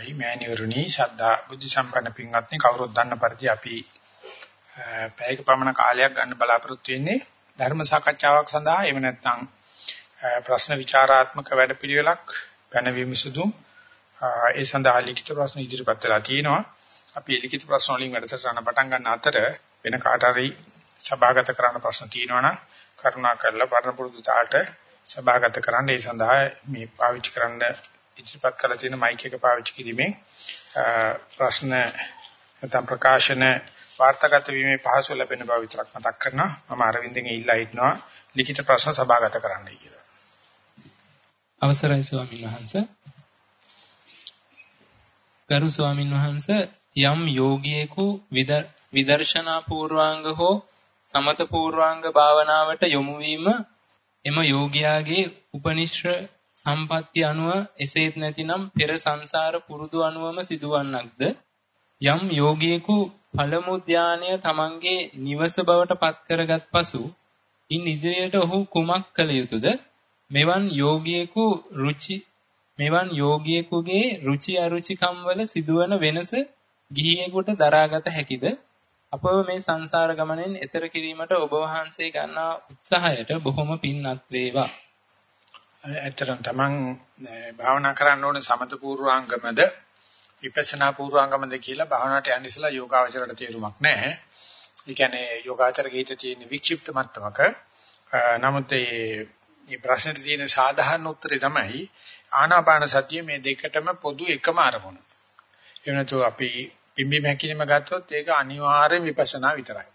අවසරයි මෑණිවරුනි ශ්‍රද්ධා බුද්ධ සම්පන්න පින්වත්නි කවුරුත් දන්න පරිදි අපි පැයක පමණ කාලයක් ගන්න බලාපොරොත්තු වෙන්නේ ධර්ම සාකච්ඡාවක් සඳහා. එහෙම නැත්නම් ප්‍රශ්න විචාරාත්මක වැඩපිළිවෙලක් පැනවීම සුදු ඒ සඳහා ලිඛිත ප්‍රශ්න ඉදිරිපත් වෙලා තියෙනවා. අපි ලිඛිත ප්‍රශ්න වලින් වැඩසටහන පටන් ගන්න අතර වෙන කාට හරි සභාගත කරන්න ප්‍රශ්න තියෙනවා නම් කරුණා කරලා පරණ පුරුදු තාලට සභාගත කරන්න. ඒ සඳහා මේ පාවිච්චි කරන්න ඉදිරිපත් කරලා තියෙන මයික් එක පාවිච්චි කිරීමෙන් ප්‍රශ්න නැත්නම් ප්‍රකාශන වාර්තාගත වීමේ පහසු ලැබෙන බව විතරක් මතක් කරනවා. මම අරවින්දගෙන් ඉල්ලා හිටනවා ලිඛිත ප්‍රශ්න සභාගත කරන්නයි කියලා. අවසරයි ස්වාමීන් වහන්සේ. ගරු ස්වාමීන් වහන්සේ යම් යෝගියෙකු විදර්ශනා පූර්වාංග හෝ සමත පූර්වාංග භාවනාවට යොමු වීම එම යෝගියාගේ උපනිශ්‍ර සම්පත්‍ය අනුව එසේත් නැතිනම් පෙර සංසාර පුරුදු අනුවම සිදුවන්නක්ද? යම් යෝගියෙකු පළමු ධානය තමන්ගේ නිවස බවට පත් කරගත් පසු ඉන් ඉදිරියට ඔහු කුමක් කළ යුතුද? මෙවන් යෝගියෙකු රුචි මෙවන් යෝගියෙකුගේ රුචි අරුචිකම් වල සිදුවන වෙනස ගිහියෙකුට දරාගත හැකිද? අපව මේ සංසාර ගමනෙන් එතර කිරීමට ඔබ වහන්සේ ගන්නා උත්සාහයට බොහොම පින්වත් වේවා. ඇත්තටම තමන් භාවනා කරන්න ඕනේ සමත පූර්වාංගමද විපස්සනා පූර්වාංගමද කියලා භාවනාවට යන්න ඉස්සලා යෝගාවචරයට තේරුමක් නැහැ. ඒ කියන්නේ යෝගාචර ගීත තියෙන වික්ෂිප්ත මට්ටමක. නමුත් මේ ප්‍රශ්නෙට තියෙන සාධාරණ උත්තරේ තමයි ආනාපාන සතිය මේ දෙකටම පොදු එකම අරමුණ. ඒ වෙනතු අපි පිම්බි මැකිලිම ගත්තොත් ඒක අනිවාර්ය විපස්සනා විතරයි.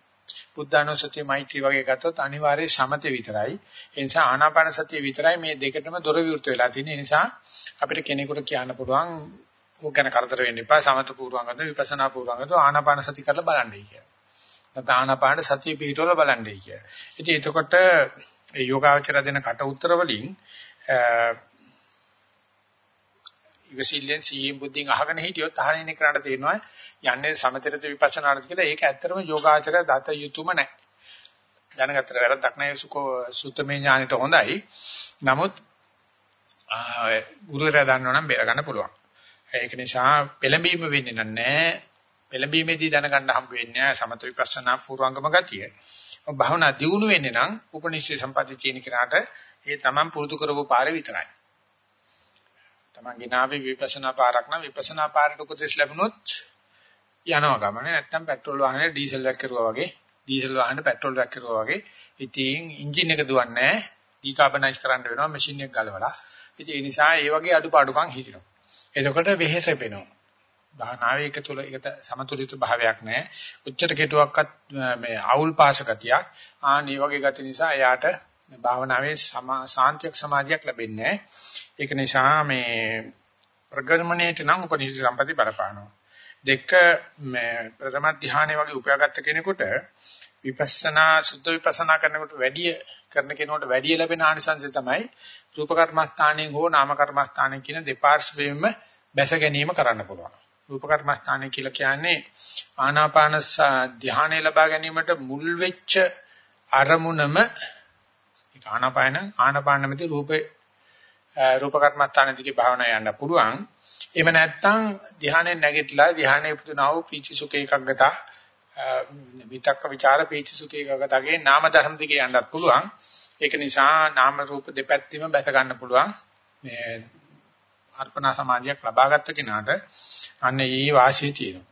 බුද්ධානුස්සතිය මෛත්‍රී වගේ ගත්තොත් අනිවාර්යයෙන් සමතේ විතරයි. ඒ නිසා ආනාපාන සතිය විතරයි මේ දෙකටම දොර විවෘත වෙලා තියෙන්නේ. ඒ නිසා අපිට කෙනෙකුට කියන්න පුළුවන් ඕක ගැන කරදර වෙන්න එපා. සමත පූර්වංගද විපස්සනා පූර්වංගද ආනාපාන සති කරලා බලන්නයි කියලා. නැත්නම් ආනාපාන සතිය පිටවල බලන්නයි කියලා. ඉතින් එතකොට ඒ යෝගාවචර දෙන කට උත්තර වලින් ඉවසිල්ලෙන් සීයෙන් බුද්ධියෙන් අහගෙන හිටියොත් අහගෙන ඉන්න කරාට තේරෙනවා යන්නේ සමතරිත විපස්සනාට කියලා ඒක ඇත්තටම යෝගාචරය දත යුතුයම නැහැ. දැනගත්තට වැරද්දක් නැහැ සුකෝ සුත්තමේ ඥානෙට හොඳයි. නමුත් ගුරුවරයා දන්නවනම් බේර ගන්න පුළුවන්. ඒක නිසා පෙළඹීම වෙන්නේ නැහැ. පෙළඹීමේදී දැනගන්න හම්බ වෙන්නේ සමත විපස්සනා පූර්වංගම ගතිය. භාවනා දියුණු වෙන්නේ නම් උපනිෂේ සම්පatti තියෙන කෙනාට ඒ තමන් පුරුදු කරපු පාර විතරයි. තමන්ගේ නාවේ විපස්සනා පාරක් නම් විපස්සනා පාරට උපදෙස් ලැබුණොත් යනවා ගමන. නැත්තම් පෙට්‍රල් වාහනේ ඩීසල් එකක් කරුවා වගේ ඩීසල් වාහනේ පෙට්‍රල් එකක් කරුවා වගේ. ඉතින් එන්ජින් එක දුවන්නේ නැහැ. ඩිකාබනයිස් කරන්න වෙනවා මැෂින් එක ගලවලා. ඉතින් ඒ නිසා ඒ වගේ අඩුපාඩුකම් හිටිනවා. එතකොට වෙහෙස වෙනවා. භාවනාවේ එක තුල ඒකට සමතුලිත භාවයක් නැහැ. උච්චට කෙටුවක්වත් මේ අවුල් පාස ගතියක්. ආන් මේ වගේ ගති නිසා එයාට භාවනාවේ සාන්තියක් සමාධියක් ලැබෙන්නේ ඒක නිසා මේ ප්‍රගමණයට නම් උපනිෂද් සම්පatti බලපානවා දෙක මේ ප්‍රථම ධානයේ වගේ උපයාගත්ත කෙනෙකුට විපස්සනා සුද්ධ විපස්සනා කරනකොට වැඩි කරන කෙනෙකුට වැඩි ලැබෙන ආනිසංසය තමයි රූප කර්මස්ථානයෙන් හෝ නාම කර්මස්ථානයෙන් කියන දෙපාර්ශ්වයෙන්ම බැස ගැනීම කරන්න පුළුවන්. රූප කර්මස්ථානය කියලා කියන්නේ ආනාපාන ධානය ලබා ගැනීමට මුල් වෙච්ච අරමුණම ඒක ආනාපාන ආනාපානමෙදී රූපේ රූප කර්මස්ථාන දිගේ භාවනා යන්න පුළුවන්. එහෙම නැත්නම් ධ්‍යානෙන් නැගිටලා ධ්‍යානෙ පුදුනා වූ පීචි සුඛ එකග්ගත විතක්ක ਵਿਚාර පීචි සුඛ එකග්ගතගේ නාම ධර්ම දිගේ යන්නත් පුළුවන්. ඒක නිසා නාම රූප දෙපැත්තෙම බැස ගන්න පුළුවන්. මේ අර්පණා සමාධියක් ලබාගත්ත කෙනාට අන්න ඒ වාසිය තියෙනවා.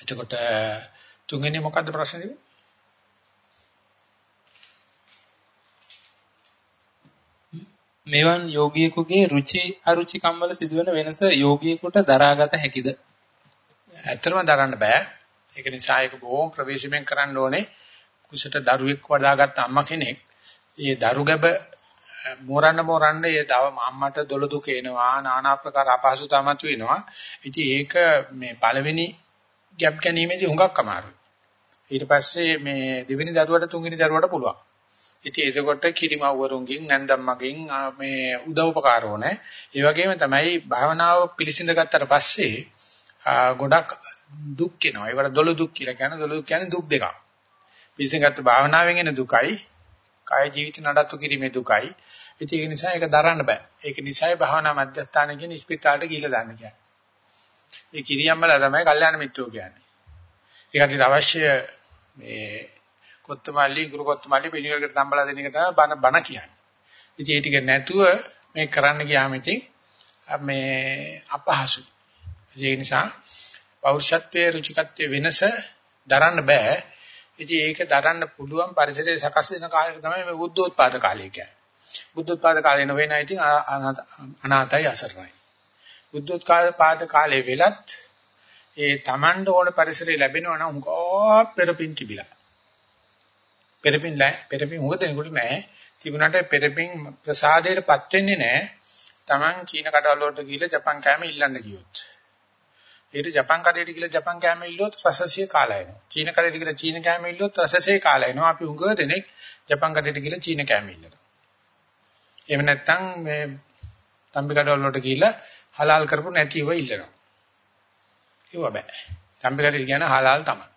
එතකොට තුන්වෙනි මොකද්ද ප්‍රශ්නේ? මෙවන් යෝගියෙකුගේ රුචි අරුචිකම් වල සිදුවන වෙනස යෝගියෙකුට දරාගත හැකිද? ඇත්තටම දරන්න බෑ. ඒක නිසා ඒක බොහොම ප්‍රවේශමෙන් කරන්න ඕනේ. කුසට දරුවෙක් වඩාගත් අම්මා කෙනෙක්. ඒ දරු ගැබ මෝරන්න මෝරන්න ඒ තව අම්මට දොළ දුක එනවා, নানা ආකාර අපහසුතාවක් වෙනවා. ඉතින් ඒක මේ පළවෙනි ගැප් ගැනීමේදී හුඟක් අමාරුයි. ඊට පස්සේ මේ දෙවෙනි දරුවට තුන්වෙනි දරුවට පුළුවන්. ඉතින් ඒකකොට කිරිමව්වරුන්ගෙන් නැන්දම්මගෙන් මේ උදව්පකාර ඕනේ. ඒ වගේම තමයි භාවනාව පිළිසිඳ ගත්තට පස්සේ ගොඩක් දුක් එනවා. ඒවට දොළ දුක් කියලා කියන්නේ දොළ දුක් කියන්නේ දුක් දෙකක්. පිළිසිඳ ගත්ත භාවනාවෙන් එන දුකයි, කාය ජීවිත නඩත්තු කිරීමේ දුකයි. ඉතින් ඒක නිසා ඒක දරන්න බෑ. ඒක නිසායි භාවනා මධ්‍යස්ථාන කියන ස්පිතාලට ගිහිල්ලා දාන්න කියන්නේ. ඒ කිරියම්මලා තමයි කල්යාණ මිත්‍රෝ කියන්නේ. ඒකට අවශ්‍ය මේ කොත්තමල්ලි ගුරු කොත්තමල්ලි පිළිවෙලකට සම්බලා දෙන එක තමයි බණ බණ කියන්නේ. ඉතින් ඒ ටික නැතුව මේ කරන්න ගියාම ඉතින් මේ අපහසු. ඒ නිසා පෞරුෂත්වයේ රුචිකත්වයේ වෙනස දරන්න බෑ. ඉතින් ඒක දරන්න පුළුවන් පරිසරය සකස් වෙන කාලයට තමයි මේ බුද්ධෝත්පාද කාලය කියන්නේ. බුද්ධෝත්පාද කාලේ නොවේ නම් ඉතින් අනාතයි අසරණයි. බුද්ධෝත්පාද කාලේ වෙලත් ඒ Tamand ඕන පරිසරය ලැබෙනවා නම් උංගා පෙරපින් තිබිලා. පෙරපින් පෙරපින් මොකද එනකොට නෑ. තිබුණාට පෙරපින් ප්‍රසාදයටපත් වෙන්නේ නෑ. Taman චීන කඩවල වලට ගිහිල්ලා ජපන් කෑම ඉල්ලන්න ගියොත්. ඊට ජපන් කඩේට ගිහලා ජපන් කෑම ඉල්ලුවොත් රසසිය කාලා එනවා. චීන කඩේට ගිහලා චීන කෑම ඉල්ලුවොත් රසසිය කාලා එනවා. අපි උඟ දෙනෙක් ජපන් කඩේට ගිහලා චීන කෑම ඉල්ලනවා. එහෙම නැත්නම් මේ තම්බි කඩවල වලට ගිහලා හලාල් කරපු නැතිව ඉල්ලනවා. ඒව බෑ. තම්බි කඩේට කියන හලාල් තමයි.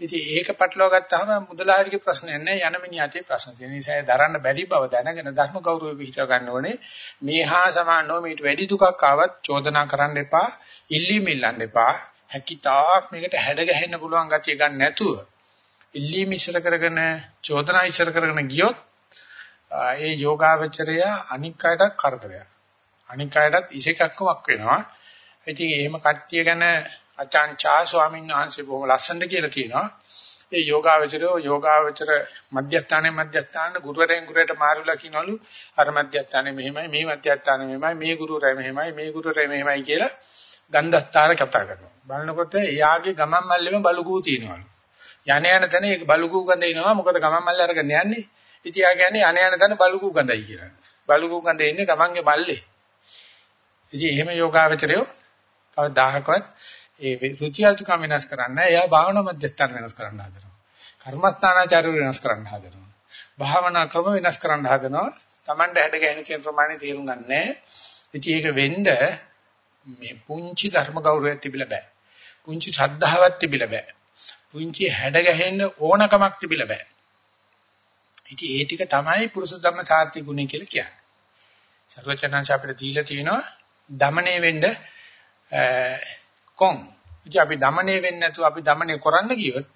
ඉතින් ඒක පටලවා ගත්තාම මුදලාරිගේ ප්‍රශ්නයක් නෑ යන මිනිහාගේ ප්‍රශ්න. ඒ නිසා දරන්න බැරි බව දැනගෙන ධර්ම ගෞරවය පිහිටව ගන්න ඕනේ. මේහා සමානව මේට වැඩි දුකක් ආවත් චෝදනා කරන්න එපා. ඉල්ලීම ඉල්ලන්න එපා. හැකිතාක් මේකට හැඩ ගැහෙන්න පුළුවන් ගතිය ගන්න නැතුව ඉල්ලීම ඉස්සර කරගෙන චෝදනා ඉස්සර කරගෙන ගියොත් ඒ යෝගාවචරය අනික් අයටත් කරදරයක්. අනික් අයටත් ඉසේකක්කමක් වෙනවා. ඉතින් එහෙම කට්ටිය ගැන අචාන්චා ස්වාමීන් වහන්සේ බොහොම ලස්සනට කියලා තියෙනවා. ඒ යෝගාවචරෝ යෝගාවචර මධ්‍යස්ථානයේ මධ්‍යස්ථාන ගුරුවරයන් ගුරුවරට මාරුලා කියනවලු අර මධ්‍යස්ථානයේ මෙහෙමයි මේ මධ්‍යස්ථානයේ මෙහෙමයි මේ ගුරුවරයා මෙහෙමයි මේ ගුරුවරයා මෙහෙමයි කියලා ගන්ධස්ථාන කතා කරනවා. බලනකොට එයාගේ ගමන් මල්ලෙම බලුකූ තියෙනවලු. යණ යන තැන ඒක බලුකූ ගඳ එනවා මොකද ගමන් මල්ල අරගෙන යන්නේ. ඉතින් යා කියන්නේ යණ යන තැන බලුකූ ගඳයි කියලා. බලුකූ ගඳ එන්නේ තමන්ගේ මල්ලේ. ඉතින් එහෙම යෝගාවචරයෝ කවදාහකවත් ඒ රුචි අරුචිකම් වෙනස් කරන්නේ එයා භාවනා මධ්‍යස්ථාන වෙනස් කරන්න හදනවා. කර්මස්ථානාචාර වෙනස් කරන්න හදනවා. භාවනා ක්‍රම වෙනස් කරන්න හදනවා. Tamande හැඩ ගැහෙන තියෙන ප්‍රමාණය තේරුම් ගන්න නැහැ. ඉතින් ඒක වෙන්න මේ පුංචි ධර්ම ගෞරවයක් තිබිලා බෑ. පුංචි ශ්‍රද්ධාවක් තිබිලා බෑ. පුංචි හැඩ ගැහෙන්න ඕනකමක් තිබිලා බෑ. ඉතින් ඒ ටික තමයි පුරුෂ ධර්ම සාර්ථි ගුණය කියලා කියන්නේ. සර්වචනංශ අපිට දීලා තියෙනවා দমনේ වෙන්න කොන්. ඉතින් අපි দমনේ වෙන්නේ නැතුව අපි দমনේ කරන්න ගියොත්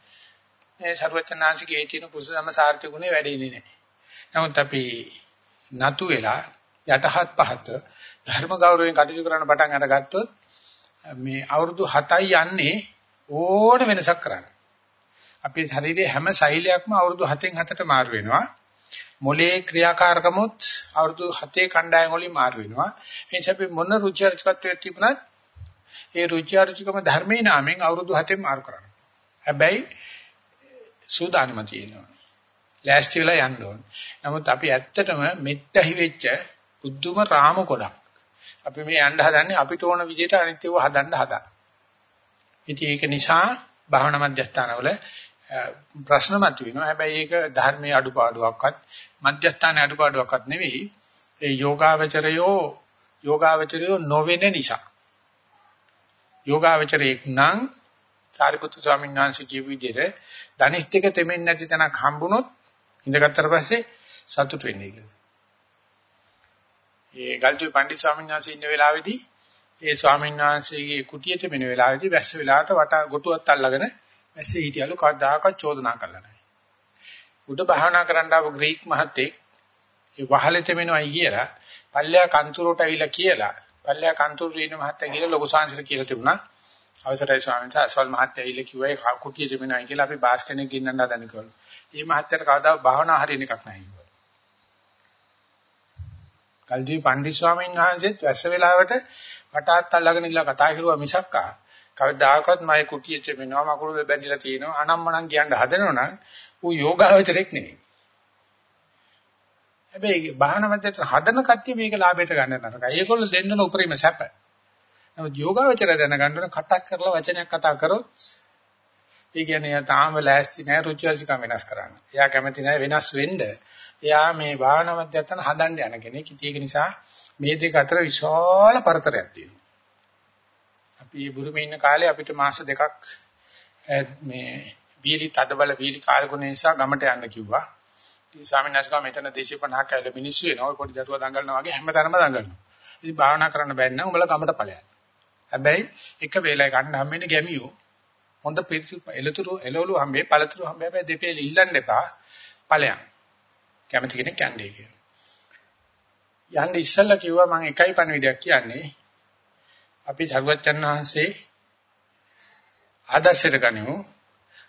මේ සර්වචනංශිකේ තියෙන පුරුෂ ධර්ම සාර්ථි ගුණය වැඩෙන්නේ නැහැ. නමුත් අපි නතු වෙලා යටහත් පහත ධර්ම ගෞරවයෙන් කටයුතු කරන්න පටන් අරගත්තොත් මේ අවුරුදු 7යි යන්නේ ඕන වෙනසක් කරන්න. අපේ ශරීරයේ හැම සෛලයක්ම අවුරුදු 7න් 7ට මාරු වෙනවා. මොලේ ක්‍රියාකාරකමුත් අවුරුදු 7 කණ්ඩායම් වලින් මාරු වෙනවා. ඒ නිසා අපි මොන රුචි අරුචිකත්වයක් තිබුණත් ඒ රුචි අරුචිකම ධර්මයේ නාමයෙන් අවුරුදු 7න් මාරු කරනවා. හැබැයි සූදානම තියෙනවා. ලෑස්ති වෙලා යන්න ඕන. නමුත් අපි ඇත්තටම මෙත්තහි වෙච්ච බුද්ධම රාම කොටක්. අපි මේ යන්න හදන්නේ අපිට ඕන විදිහට අනිත්‍යව හදන්න හදා. ඉතින් ඒක නිසා භාවනා මධ්‍යස්ථානවල ප්‍රශ්න මතුවෙනවා. හැබැයි ඒක ධර්මයේ අඩුපාඩුවක්වත් මධ්‍යස්ථානයේ අඩුපාඩුවක්වත් නෙවෙයි. ඒ යෝගාවචරයෝ යෝගාවචරයෝ නොවෙන නිසා. යෝගාවචරයක් නම් සාරිපුත්තු ස්වාමීන් වහන්සේ කියපු විදිහට ධනිෂ් ටික තෙමෙන්නේ නැති තැනක් හම්බුනොත් ඉඳගත්තර පස්සේ සතුට වෙන්නේ කියලා. ඒ ගල්ජු පණ්ඩිත ස්වාමීන් වහන්සේ ඉන්න වෙලාවේදී ඒ ස්වාමීන් වහන්සේගේ කුටියට මෙන වෙලාවේදී වැස්ස වෙලාවට වට ගොටුවත් අල්ලගෙන වැස්සේ හිටියලු කවදාකවත් චෝදනා කළා නැහැ. උඩ භාවනා කරන්න ආපු ග්‍රීක මහත්තයෙක් ඒ වහලෙත මෙනවයි කියලා පල්ලෙයා කන්තුරට ඇවිල්ලා කියලා පල්ලෙයා කන්තුරු ඉන්න මහත්තයා කියලා ලොකු සංසාර කියලා තිබුණා. අවසරයි ස්වාමීන් වහන්සේ අස්වල් මහත්තයා ඇවිල්ලා කිව්වා ඒ කුටියට මෙනවයි කියලා අපි බාස් කෙනෙක් ගෙන්නන්න හදන කිව්වා. මේ මහත්තයාට කවදාවත් භාවනා හරියන එකක් නැහැ. කල්ජී පණ්ඩිත ස්වාමීන් වහන්සේත් වැස්ස වෙලාවට වටාත් අල්ලගෙන ඉඳලා කතා කරුවා මිසක්කා කවදාකවත් මගේ කුටියෙච්ච වෙනවා මකුළු බැඳිලා තියෙනවා අනම්මනම් කියන්න හදනවනම් ඌ යෝගාවචරෙක් නෙවෙයි. හැබැයි බාහන මැදට හදන කට්ටිය මේක ලාභයට ගන්න නරකයි. ඒගොල්ලෝ දෙන්නන උපරිම සැප. නමුත් යෝගාවචරය දැනගන්න ඕන කටක් කරලා වචනයක් කතා කරොත් ඒ කියන්නේ තාම ලෑස්ති නැහැ රුචිවර්ෂිකම් වෙනස් කරන්න. එයා කැමති නැහැ වෙනස් වෙන්න. එයා මේ භාවනා මධ්‍යස්ථාන හදන්න යන කෙනෙක්. ඒක නිසා මේ දෙක අතර විශාල පරතරයක් තියෙනවා. අපි බුරුමේ ඉන්න කාලේ අපිට මාස දෙකක් මේ බීලි තදබල බීලි කාලගුණ නිසා ගමට යන්න කිව්වා. ඉතින් ස්වාමීන් වහන්සේ මෙතන 250ක් ඇවිල්ලා මිනිස්සු වෙනවා. ඔය පොඩි දරුවා දඟලනවා වගේ හැමතැනම දඟලනවා. ඉතින් භාවනා කරන්න බැන්න උඹලා ගමට ඵලයන්. හැබැයි එක වේලයි ගන්න හම්බෙන්නේ ගැමියෝ. හොඳ පිරිසු එලතුරු එළවලු හම්බේ පළතුරු හම්බේ හැබැයි දෙපේල ඉල්ලන්න එපා. ඵලයන්. කැමති කෙනෙක් යන්නේ කියලා. යන්න ඉස්සෙල්ලා කිව්වා මම එකයි පණවිඩයක් කියන්නේ. අපි සරුවච්චන් වහන්සේ ආදර්ශයට ගනිමු.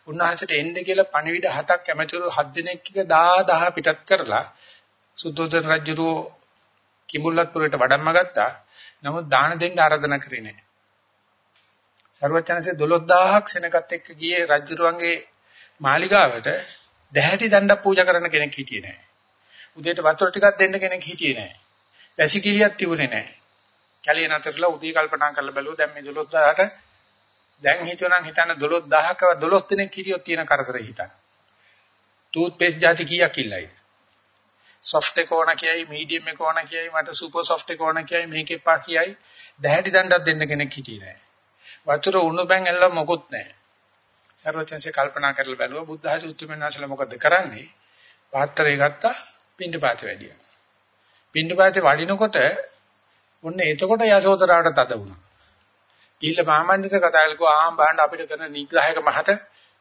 උන්වහන්සේට එන්න කියලා පණිවිඩ හතක් ඇමතිවරු හත් දිනක් එක 1000 පිටත් කරලා සුද්ධෝදන රජුරෝ කිඹුල්ලත්පුරයට වඩම්ම ගත්තා. නමුත් දාන දෙන්න ආරාධනා කරේ නැහැ. සර්වචනසේ 12000ක් සෙනගත් එක්ක ගියේ රජුරුවන්ගේ මාලිගාවට දැහැටි දණ්ඩක් පූජා කරන කෙනෙක් හිටියේ නැහැ. උදේට වතුර ටිකක් දෙන්න කෙනෙක් හිටියේ නැහැ. වැසිකිළියක් තිබුණේ නැහැ. කැලිය නතරලා උදේ කල්පනා කරලා බැලුවා දැන් මේ 12000ට දැන් හිතුවනම් හිතන්න 12000ක 12 දිනක් හිටියොත් තියෙන කරදර හිතන්න. ටූත් පේස්ට් જાති කීයක් ඉල්ලයි. සොෆ්ට් එක ඕන කියයි මීඩියම් එක ඕන කියයි මට සුපර් සොෆ්ට් එක ඕන කියයි මේක එපා කියයි දැහැටි දණ්ඩක් දෙන්න කෙනෙක් හිටියේ නැහැ. වතුර උණු බැන් ඇල්ල මොකුත් නැහැ. සර්වචන්සේ කල්පනා කරලා බැලුවා බුද්ධ ආශි උත්තරමනාසල මොකද කරන්නේ? පාත්‍රය ගත්තා පින්ඩ පාත වැඩියා. පින්ඩ පාතේ වඩිනකොට ඔන්න එතකොට යශෝදරාවට තද වුණා. ඊළ මාමණ්ඩිත කතා කළකෝ ආම් බහන්න අපිට කරන නිග්‍රහයක මහත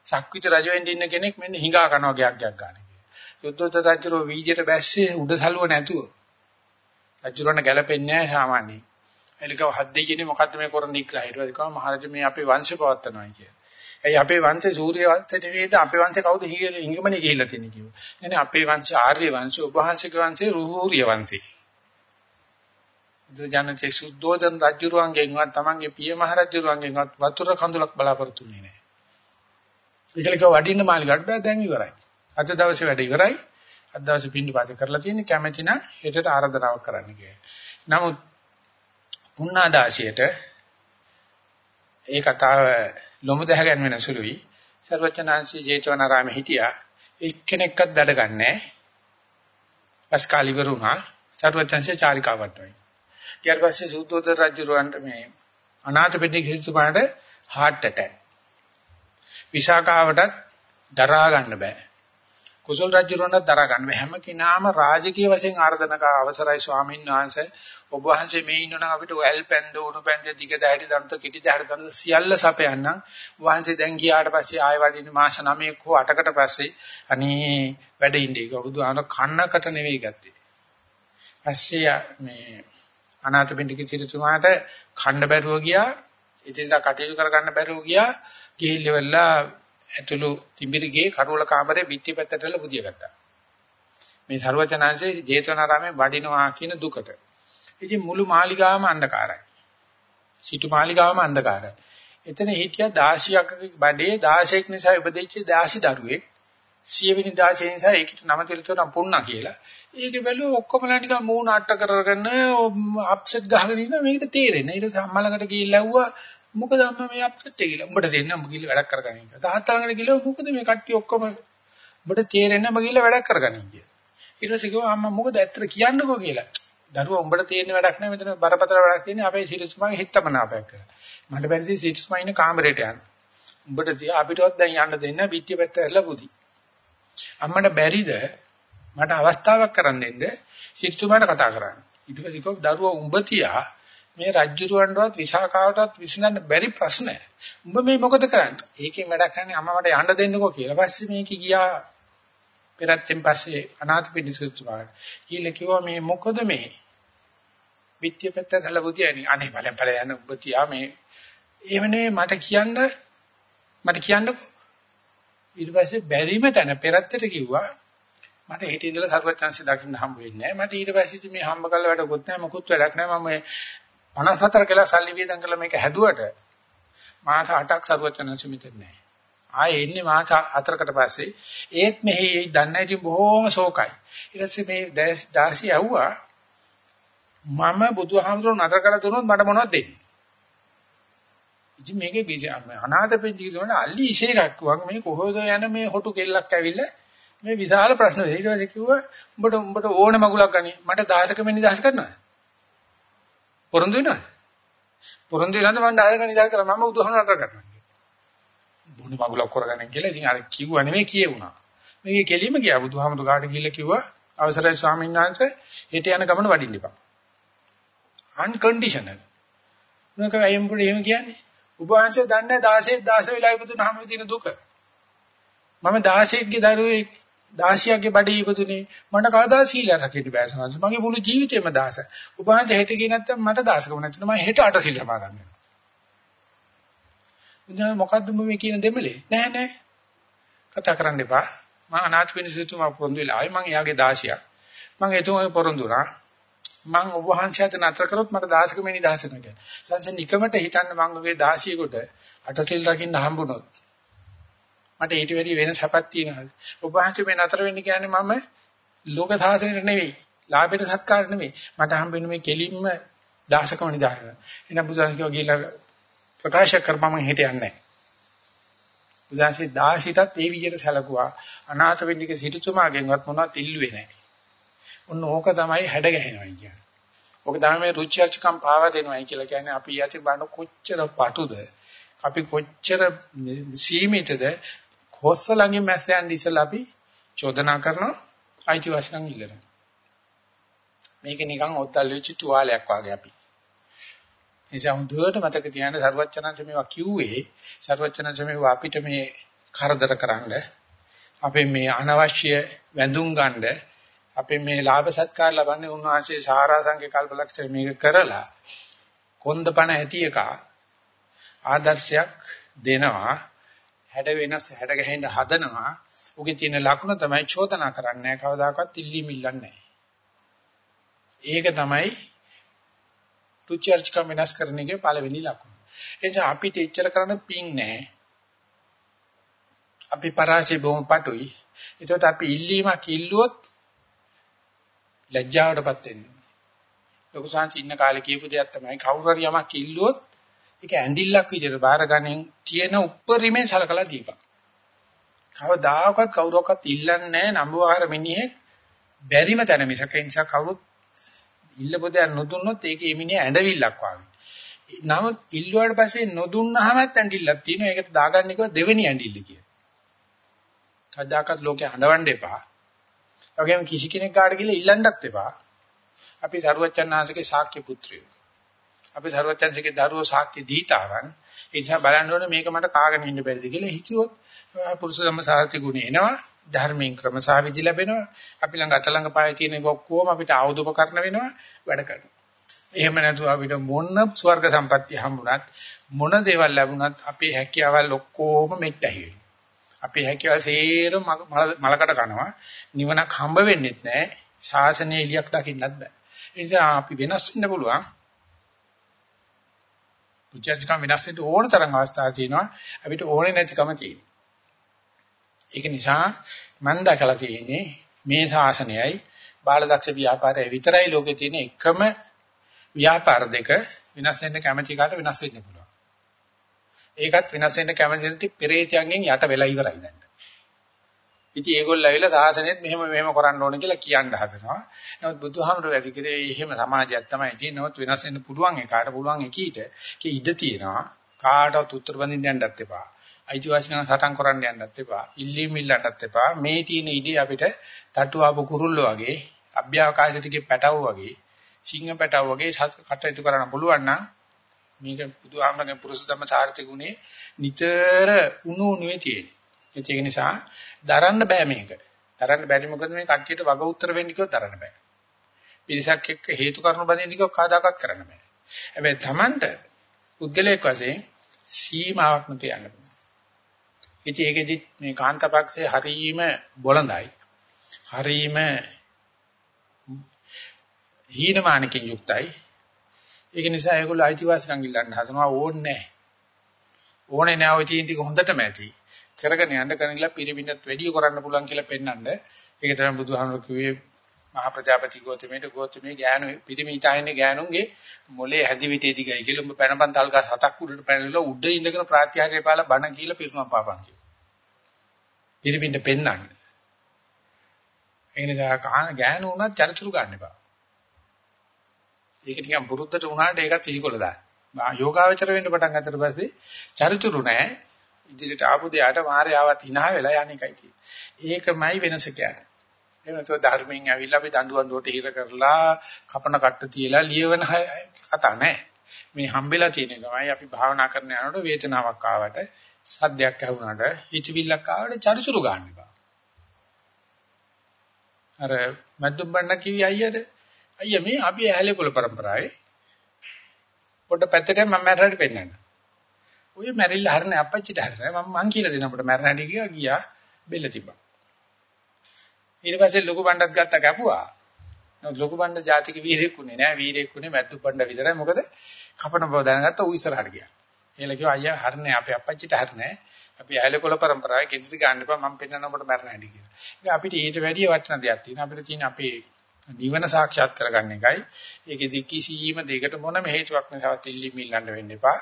සක්විත රජ වෙන්න ඉන්න කෙනෙක් මෙන්න හිඟා කරනවා ගයක් ගයක් ගන්න. යුද්ධෝත්තර රජුරෝ වීජයට බැස්සේ උඩ සලුව නැතුව. රජුරණ ගැලපෙන්නේ නැහැ සාමාන්‍යයෙන්. එලිකව හත් දෙයිනේ මොකද්ද මේ කරන නිග්‍රහය. ඊට පස්සේ කව මහරජා මේ අපේ වංශය පවත්නවා කියලා. ඇයි අපේ වංශේ සූර්ය වංශේ නෙවෙයිද අපේ වංශේ කවුද හිඟමනේ ගිහිල්ලා තියෙන්නේ කිව්වා. එනේ අපේ වංශ ආර්ය වංශ උපවංශික වංශේ රුහූරිය වංශේ. ජනචේ සුද්ධෝදන රජුරුවන්ගෙන්වත් තමන්ගේ පිය මහ රජුරුවන්ගෙන්වත් වතුර කඳුලක් බලාපොරොත්තු වෙන්නේ නැහැ. ඒකලික වඩින්න මාලිගට බෑ දැන් ඉවරයි. අද දවසේ වැඩ ඉවරයි. අද දවසේ පින්ඩ පාත කරලා තියෙන්නේ කැමැති නම් හෙටට ආරාධනාවක් කරන්න කියලා. නමුත් පුණ්ණාදාසියට ඒ කතාව ලොමු දැහගන්න වෙන සුළුයි. සර්වචනාංශී ජේතවනාරාමේ හිටියා. එක්කෙනෙක්වත් දඩ ගන්නෑ. පස්කාලි වරුණා සර්වචන්සේ චාරිකාවට වයි. ඊට පස්සේ සූතෝදර රජුරවන්ට මේ අනාථපිණ්ඩික හිතුමාට heart attack. විසාකාවටත් දරා ගන්න බෑ. කුසල් රජුරවන්ට දරා ගන්න බෑ. හැම කෙනාම රාජකීය වශයෙන් ආර්දනක අවසරයි ස්වාමීන් වහන්සේ ඔබ වහන්සේ මේ ඉන්නනම් අපිට ඔයල් පැන්ද උණු පැන්ද දිග දැහැටි දන්ත කිටි දැහැටි දන්ත සියල්ල සපයන්නම් වහන්සේ දැන් ගියාට පස්සේ ආය වඩින්න මාස 9ක හෝ 8කට පස්සේ අනේ වැඩ ඉන්නේ ඒක බුදුහාම කන්නකට නෙවෙයි ගත්තේ. පස්සේ මේ අනාථපිණ්ඩික සිටුමාට ඛණ්ඩ බැරුව ගියා. ඉතින්දා කටයුතු කරගන්න බැරුව ගියා. ගිහිල්ලා ඇතුළු තිඹිරිගේ කරුවල කාමරේ පිටි පැත්තටල පුදිය ගත්තා. මේ ਸਰවචනාංශයේ ජේතවනාරාමේ වඩිනවා කියන දුකට. ඉතින් මුළු මාලිගාවම අන්ධකාරයි. සිටු මාලිගාවම අන්ධකාරයි. එතන හිටියා 16ක බඩේ 16ක් නිසා උපදෙච්ච 16 දරුවෙක්. 100 වෙනි 16 නිසා ඒකට නම තිරතොරම් පුණා කියලා. ඒක බැලුව ඔක්කොමලා නිකන් මූණ අට්ට කරගෙන අප්සෙට් ගහගෙන ඉන්න මේකට තේරෙන්නේ. ඊට පස්සේ අම්මා ළඟට ගිහිල්ලා ඇහුවා මොකද අම්මා මේ අප්සෙට් එක කියලා. උඹට දෙන්න උඹ ගිහිල්ලා වැඩක් කරගන්න කියලා. තාත්තා ළඟට ගිහිල්ලා මොකද මේ කට්ටිය ඔක්කොම උඹට තේරෙන්නේ උඹ ගිහිල්ලා වැඩක් කරගන්න කියලා. ඊට පස්සේ කිව්වා අම්මා මොකද ඇත්තට කියන්නකෝ කියලා. දරුවා උඹට තේරෙන වැඩක් නෑ මෙතන බරපතල වැඩක් තියෙන්නේ අපේ සිරිස්මාගේ හිතමනාපයක් කරලා. මට බැරිසි සිරිස්මා ඉන්න කාමරේට යන්න. උඹට තියා අපිටවත් දැන් යන්න දෙන්න පිටිය පැත්ත ඇරලා පුදි. අම්මට බැරිද මට අවස්ථාවක් කරන් දෙන්න සිටුමාට කතා කරන්න. ඊට පස්සේ කිව්වා දරුවා උඹ තියා මේ රජ්ජුරුවන්ටවත් විසාකාවටවත් විසඳන්න බැරි ප්‍රශ්න. උඹ මේ මොකද කරන්නේ? ඒකෙන් වැඩක් නැහැ අම්මා මට යන්න දෙන්නකෝ කියලා. පස්සේ මේක ගියා පෙරත්තෙන් පස්සේ අනාථ පිටිසුතුමාට. කියලා කිව්වා මේ මොකද මේ? විත්‍ය පැත්ත සලබුදියනි. අනේ බලන් බලන් යන උඹ තියා මේ එහෙම නෙමෙයි මට කියන්න මට කියන්නකෝ. ඊට පස්සේ බැරිම තැන පෙරත්තට කිව්වා මට හිතේ ඉඳලා සරුවත් chance දකින්න හම්බ වෙන්නේ නැහැ. මට ඊට පස්සේ ඉතින් මේ හම්බ කරලා වැඩකුත් නැහැ මොකුත් වැඩක් නැහැ. මම 54 කියලා සල්ලි වේදම් කරලා මේක හැදුවට මාස 8ක් සරුවත් chance මෙතන නැහැ. ආයේ ඉන්නේ මාස 4කට පස්සේ ඒත් මෙහි දන්නේ ඉතින් බොහොම ශෝකයි. ඊට පස්සේ මේ දාසි ඇහුවා මම බුදුහාමුදුරුවෝ නතර කරලා දුන්නොත් මට මොනවද දෙන්නේ? ඉතින් මේකේ බීජ අනාථ පෙන්ජි කියන අල්ලි ඉෂේකක් වන් මේ කොහොමද යන මේ හොටු කෙල්ලක් ඇවිල්ලා මේ විශාල ප්‍රශ්න ඊට පස්සේ කිව්වා උඹට උඹට ඕනේ මගුලක් ගනි. මට 10ක මෙන්න නිදහස් කරනවා පොරොන්දු වෙනවද? පොරොන්දු වෙනවද? මම 10ක නිදහස් කරා. මම උදාහරණ අතර කරනවා බුණු මගුලක් කරගන්න කියලා. ඉතින් අර කිව්වා නෙමෙයි කියෙවුනා මේකේ කෙලිම ගියා. බුදුහාමුදුර කාට ගිහිල්ලා කිව්වා අවසරයි ස්වාමීන් වහන්සේ හෙට යන ගමන වඩින්න එපා. අන්කන්ඩිෂනල් මොනක අයියම් පුඩේ එහෙම කියන්නේ. ඔබ වහන්සේ දන්නේ 16 16 වෙලා ඉපදුනහම තියෙන දුක. මම 16ක්ගේ දරුවෙක්. 16ක්ගේ බඩේ ඉපදුනේ මට කවදා සීලය රකින්න බෑ සමහරවිට. මගේ මුළු ජීවිතේම 16. ඔබ වහන්සේ හෙට ගියේ නැත්තම් මට 16කම නැත්නම් මම හෙට 8 සීල සමාදන් වෙනවා. ඉතින් මොකද්ද මේ කියන දෙමලේ? නෑ නෑ. කතා කරන්න එපා. මම අනාථ වෙනසිතුමා පොරොන්දු වෙලා ආයි මම එයාගේ 16ක්. මම එතුමාගේ පොරොන්දුනා. මම ඔබ වහන්සේට නතර කරොත් මට 16 මෙනි 16 කියලා. සංසන් නිකමට හිතන්න මම ඔගේ 16කට අටසිල් රකින්න හම්බුනොත් මට ඊට වැඩි වෙන සැපක් තියෙනවා. ඔබ වහන්සේ මේ නතර වෙන්න කියන්නේ මම ලෝක සාසනෙට නෙවෙයි, ලාභයට සත්කාරට නෙවෙයි. මට හම්බෙන්නේ මේ කෙලින්ම දාසකම නිදාගෙන. එනම් බුදුන් කියව ගිහිල්ලා ප්‍රකාශ කරපම හිට යන්නේ නැහැ. බුදුන්සේ 16ටත් ඒ විදිහට සැලකුවා. අනාථ වෙන්නික සිටුතුමාගෙන්වත් මොනවත් ඉල්ලුවේ නැහැ. ඔන්න ඕක තමයි හැඩ ගැහෙනවා කියන්නේ. ඕක තමයි මේ රුචි අරුචිකම් පාවා දෙනවයි කියලා කියන්නේ අපි යටි බඳ කොච්චර පටුද අපි කොච්චර සීමිතද කොස්ස ළඟින් මැස්ස යන ඉස්සලා අපි චෝදනා කරනවා අයිතිවාසිකම් ඉල්ලනවා. මේක නිකන් ඔත්තල් වෙච්ච තුවාලයක් වගේ අපි. නිසා හොඳට මතක තියාගන්න සරුවචනංශ මේවා කිව්වේ සරුවචනංශ මේවා අපිට මේ කරදර කරන්න අපේ මේ අනවශ්‍ය වැඳුම් ගන්න අපේ මේ ලාභ සත්කාර ලබන්නේ උන්වහන්සේ සාරාංශික කල්පලක්ෂය මේක කරලා කොන්දපණ ඇති එක ආදර්ශයක් දෙනවා හැඩ වෙනස් හැඩ ගැහෙන්න හදනවා. උගේ තියෙන ලකුණ තමයි චෝදනා කරන්නේ. කවදාකවත් ඉල්ලීම් ඉල්ලන්නේ ඒක තමයි රුචර්ජ්කම් වෙනස් කරන එකේ පළවෙනි ලකුණ. එනිසා අපිට එච්චර කරන්න පිං නැහැ. අපි පරාජය බොහොම පටුයි. ඒකට අපි ඉල්ලීමක් ඉල්ලුවොත් ලැජ්ජාවටපත් වෙන්නේ. ලොකු සංසි ඉන්න කාලේ කියපු දෙයක් තමයි කවුරු හරි යමක් ඉල්ලුවොත් ඒක ඇඬිල්ලක් විදිහට බාර ගන්න තියෙන උප්පරිමේ සලකලා දීපන්. කවදාකවත් කවුරක්වත් ඉල්ලන්නේ නැහැ නම්බුවාර මිනිහෙක් බැරිම තැන මිසක ඒ නිසා කවුරුත් ඉල්ලපොදයක් නොදුන්නොත් ඒකේ මිනිහ ඇඬවිල්ලක් වගේ. නමුත් ඉල්ලුවාට පස්සේ නොදුන්නාමත් ඇඬිල්ලක් තියෙනවා. ඒකට දාගන්න එක දෙවෙනි ඇඬිල්ල කියලා. කවදාකවත් ලෝකේ හඬවන්න එපා. වගේම කිසි කෙනෙක් කාට ගිහලා ඉල්ලන්නත් එපා. අපි සරුවච්චන්හන්සේගේ ශාක්‍ය පුත්‍රයෝ. අපි සරුවච්චන්සේගේ දරුවෝ ශාක්‍ය දීතාවන්. ඒ නිසා බලන්න ඕනේ මේක මට කාගෙන ඉන්න බැරිද කියලා හිතුවොත් පුරුෂ ධම්ම සාහිත්‍ය ගුණ එනවා. ධර්මයෙන් ක්‍රමසාවිදි ලැබෙනවා. අපි ළඟ අත ළඟ පායේ තියෙන ඔක්කොම අපිට ආයුධ උපකරණ වෙනවා වැඩ කරනවා. එහෙම නැතුව අපිට මොන ස්වර්ග සම්පත්තිය හම්බුණත් මොන දේවල් ලැබුණත් අපේ හැකියාවල් ඔක්කොම මෙට්ටහි වෙනවා. අපේ හැකියාව සේරම මලකට කනවා. නිවනක් හම්බ වෙන්නෙත් නැහැ. ශාසනයේ එලියක් දකින්නත් බෑ. ඒ නිසා අපි වෙනස් වෙන්න පුළුවන්. උච්චාරකම් වෙනස් වෙන්න ඕන තරම් අවස්ථා තියෙනවා. අපිට ඕනේ නැතිකම තියෙනවා. ඒක නිසා මම දැකලා තියෙන්නේ මේ ශාසනයයි බාලදක්ෂ ව්‍යාපාරය විතරයි ලෝකේ තියෙන එකම ව්‍යාපාර දෙක වෙනස් වෙන්න කැමැති කාට වෙනස් වෙන්න පුළුවන්. ඒකත් වෙනස් වෙන්න කැමති නැති පෙරේතයන්ගෙන් යට වෙලා ඉවරයි දැන්. ඉතින් ඒගොල්ලෝ ඇවිල්ලා සාසනෙත් මෙහෙම මෙහෙම කරන්න ඕන කියලා කියන්න හදනවා. නමුත් බුදුහාමුදුරුවෝ ඇති කරේ එහෙම සමාජයක් තමයි තියෙන්නේ. නමුත් වෙනස් වෙන්න පුළුවන් එකාට පුළුවන් එකීට කී ඉඩ තියෙනවා. කාටවත් උත්තර බඳින්න යන්නත් එපා. අයිතිවාසිකම් සටන් කරන්න යන්නත් එපා. ඉල්ලීම් ඉල්ලන්නත් එපා. මේ තියෙන ඉඩේ අපිට තටු ආපු කුරුල්ලෝ වගේ, අභ්‍යවකාශ ටිකේ පැටව වගේ, සිංහ පැටව වගේ කටයුතු කරන්න පුළුවන් නම් මේක බුදුහාමරගේ පුරුෂ ධම්ම සාර්ථක ගුණේ නිතර උණු උණුවේ තියෙන. ඒක නිසා දරන්න බෑ මේක. දරන්න බැරි මොකද මේ කට්ටියට වග උත්තර වෙන්න කිව්වොත් දරන්න බෑ. පිරිසක් එක්ක හේතු කාරණා බඳින්න කිව්වොත් කාදාකත් කරන්න බෑ. හැබැයි Tamanට පුද්ගලයෙක් වශයෙන් සීමාවක් නැති යන්න බෑ. ඉතින් ඒකෙදි මේ කාන්තාපක්ෂේ හරීම බොළඳයි. හරීම හීනමානකින් යුක්තයි. ඒක නිසා ඒගොල්ලෝ අයිතිවාසිකම් ඉල්ලන්න හදනවා ඕනේ නැහැ. ඕනේ නැහැ ඔය තියෙන ටික හොඳටම ඇති. කරගෙන යන්න කනගලා පිරිමින්නත් වැඩි කරන්න පුළුවන් කියලා පෙන්වන්න. ඒක තමයි බුදුහාමුදුරු කිව්වේ මහා ප්‍රජාපති ගෝතමීට ගෝතමී ගෑනු පිරිමිතායන්නේ ගෑනුන්ගේ මොලේ හැදි විටේ දිගයි කියලා උඹ පැනපන් තල්ගස් හතක් උඩට පැනලා උඩ ඉඳගෙන ප්‍රාත්‍යාරය පාලා බණ කියලා පිරුණම් පාපන් කිව්වා. පිරිමින්ට පෙන්වන්න. ඒ නිසා ගෑනු උනත් චරිචුරු ගන්න එපා. ඒක නිකන් පුරුද්දට වුණාට ඒකත් ඉසිකොල දාන්න. යෝගාවචර වෙන්න පටන් ගත්තට පස්සේ චරිචුරු නැහැ. ඉදිරියට ආපු දෙයට මායාවත් hina වෙලා යන්නේ එකයි තියෙන්නේ. ඒකමයි වෙනස කියන්නේ. එහෙම නැත්නම් ධර්මයෙන් ඇවිල්ලා අපි දඬුවම් දුවට හිර කරලා කපන කට්ට තියලා ලියවන කතා නැහැ. මේ හම්බෙලා තියෙන තමයි අපි භාවනා කරන යනකොට වේදනාවක් ආවට සද්දයක් ඇහුණාට හිතවිල්ලක් ආවට චරිචුරු ගන්න එපා. අර මද්දුම් බණ්ඩ කිව්යි අයියට අයියා මේ අපි ඇහැලේ කුල પરම්පරාවේ පොඩ පැත්තට මම මැරෙන්න පෙන්නන්න. ඔය මැරිල්ල හරනේ අපච්චිට හරනේ මම මං කියලා දෙන අපිට මැරෙන්න හැටි ගියා ගියා බෙල්ල තිබ්බා. ඊට පස්සේ ලොකු බණ්ඩත් ගත්තා කැපුවා. නමුත් ලොකු බණ්ඩ ජාතික වීරයෙක් උනේ නෑ වීරයෙක් උනේ මැද්දු බණ්ඩ විතරයි. මොකද කපන බව දැනගත්ත ඌ ඉස්සරහට ගියා. එයාලා කිව්වා අයියා හරනේ අපේ අපච්චිට හරනේ. අපි ඇහැල කොළ પરම්පරාවේ කෙන්දිට ගන්න එපා මම පෙන්නන්න ඔබට මැරෙන්න හැටි කියලා. ඒක අපිට ඊට වැඩිය වටින දෙයක් තියෙනවා. අපිට තියෙන අපේ නිවන සාක්ෂාත් කරගන්න එකයි. ඒකෙදි කිසියම් දෙයකට මොනම හේතුවක් නැසවත් ඉල්ලීම් ඉල්ලන්න වෙන්න එපා.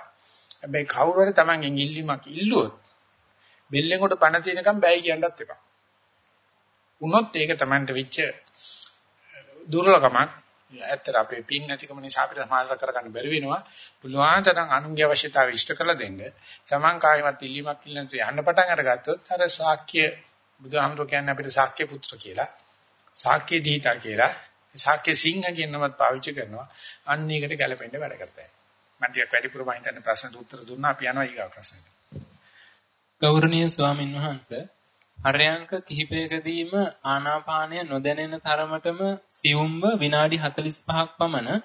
හැබැයි කවුරු හරි Tamanගෙන් ඉල්ලීමක් ඉල්ලුවොත් බෙල්ලෙන් කොට පණ තිනකම් බෑයි කියන්නත් එපා. උනොත් ඒක Tamanට වෙච්ච දුර්ලභමක්. ඇත්තට අපේ පින් නැතිකම නිසා අපිට සමාජල කරගන්න බැරි වෙනවා. පුළුවන් තරම් අනුන්ගේ අවශ්‍යතාවය ඉෂ්ට කරලා දෙන්න. Taman කායිමත් ඉල්ලීමක් ඉල්ලන තු යන්න පටන් අරගත්තොත් අර ශාක්‍ය බුදුහාමුදුරුවෝ කියන්නේ අපිට ශාක්‍ය පුත්‍ර කියලා. ශාක්‍ය දීතා කියලා. ශාක්‍ය සිංහ කියන නමත් පාවිච්චි කරනවා. අන්න ඒකට ගැලපෙන්න වැඩ කරතයි. මම ටිකක් වැඩිපුර මම හිතන්නේ ප්‍රශ්නට උත්තර දුන්නා අපි යනවා ඊගා ප්‍රශ්නෙට. ගෞරවනීය ස්වාමින් වහන්සේ හරයන්ක කිහිපයකදීම ආනාපානය නොදැනෙන තරමටම සියුම්ව විනාඩි 45ක් පමණ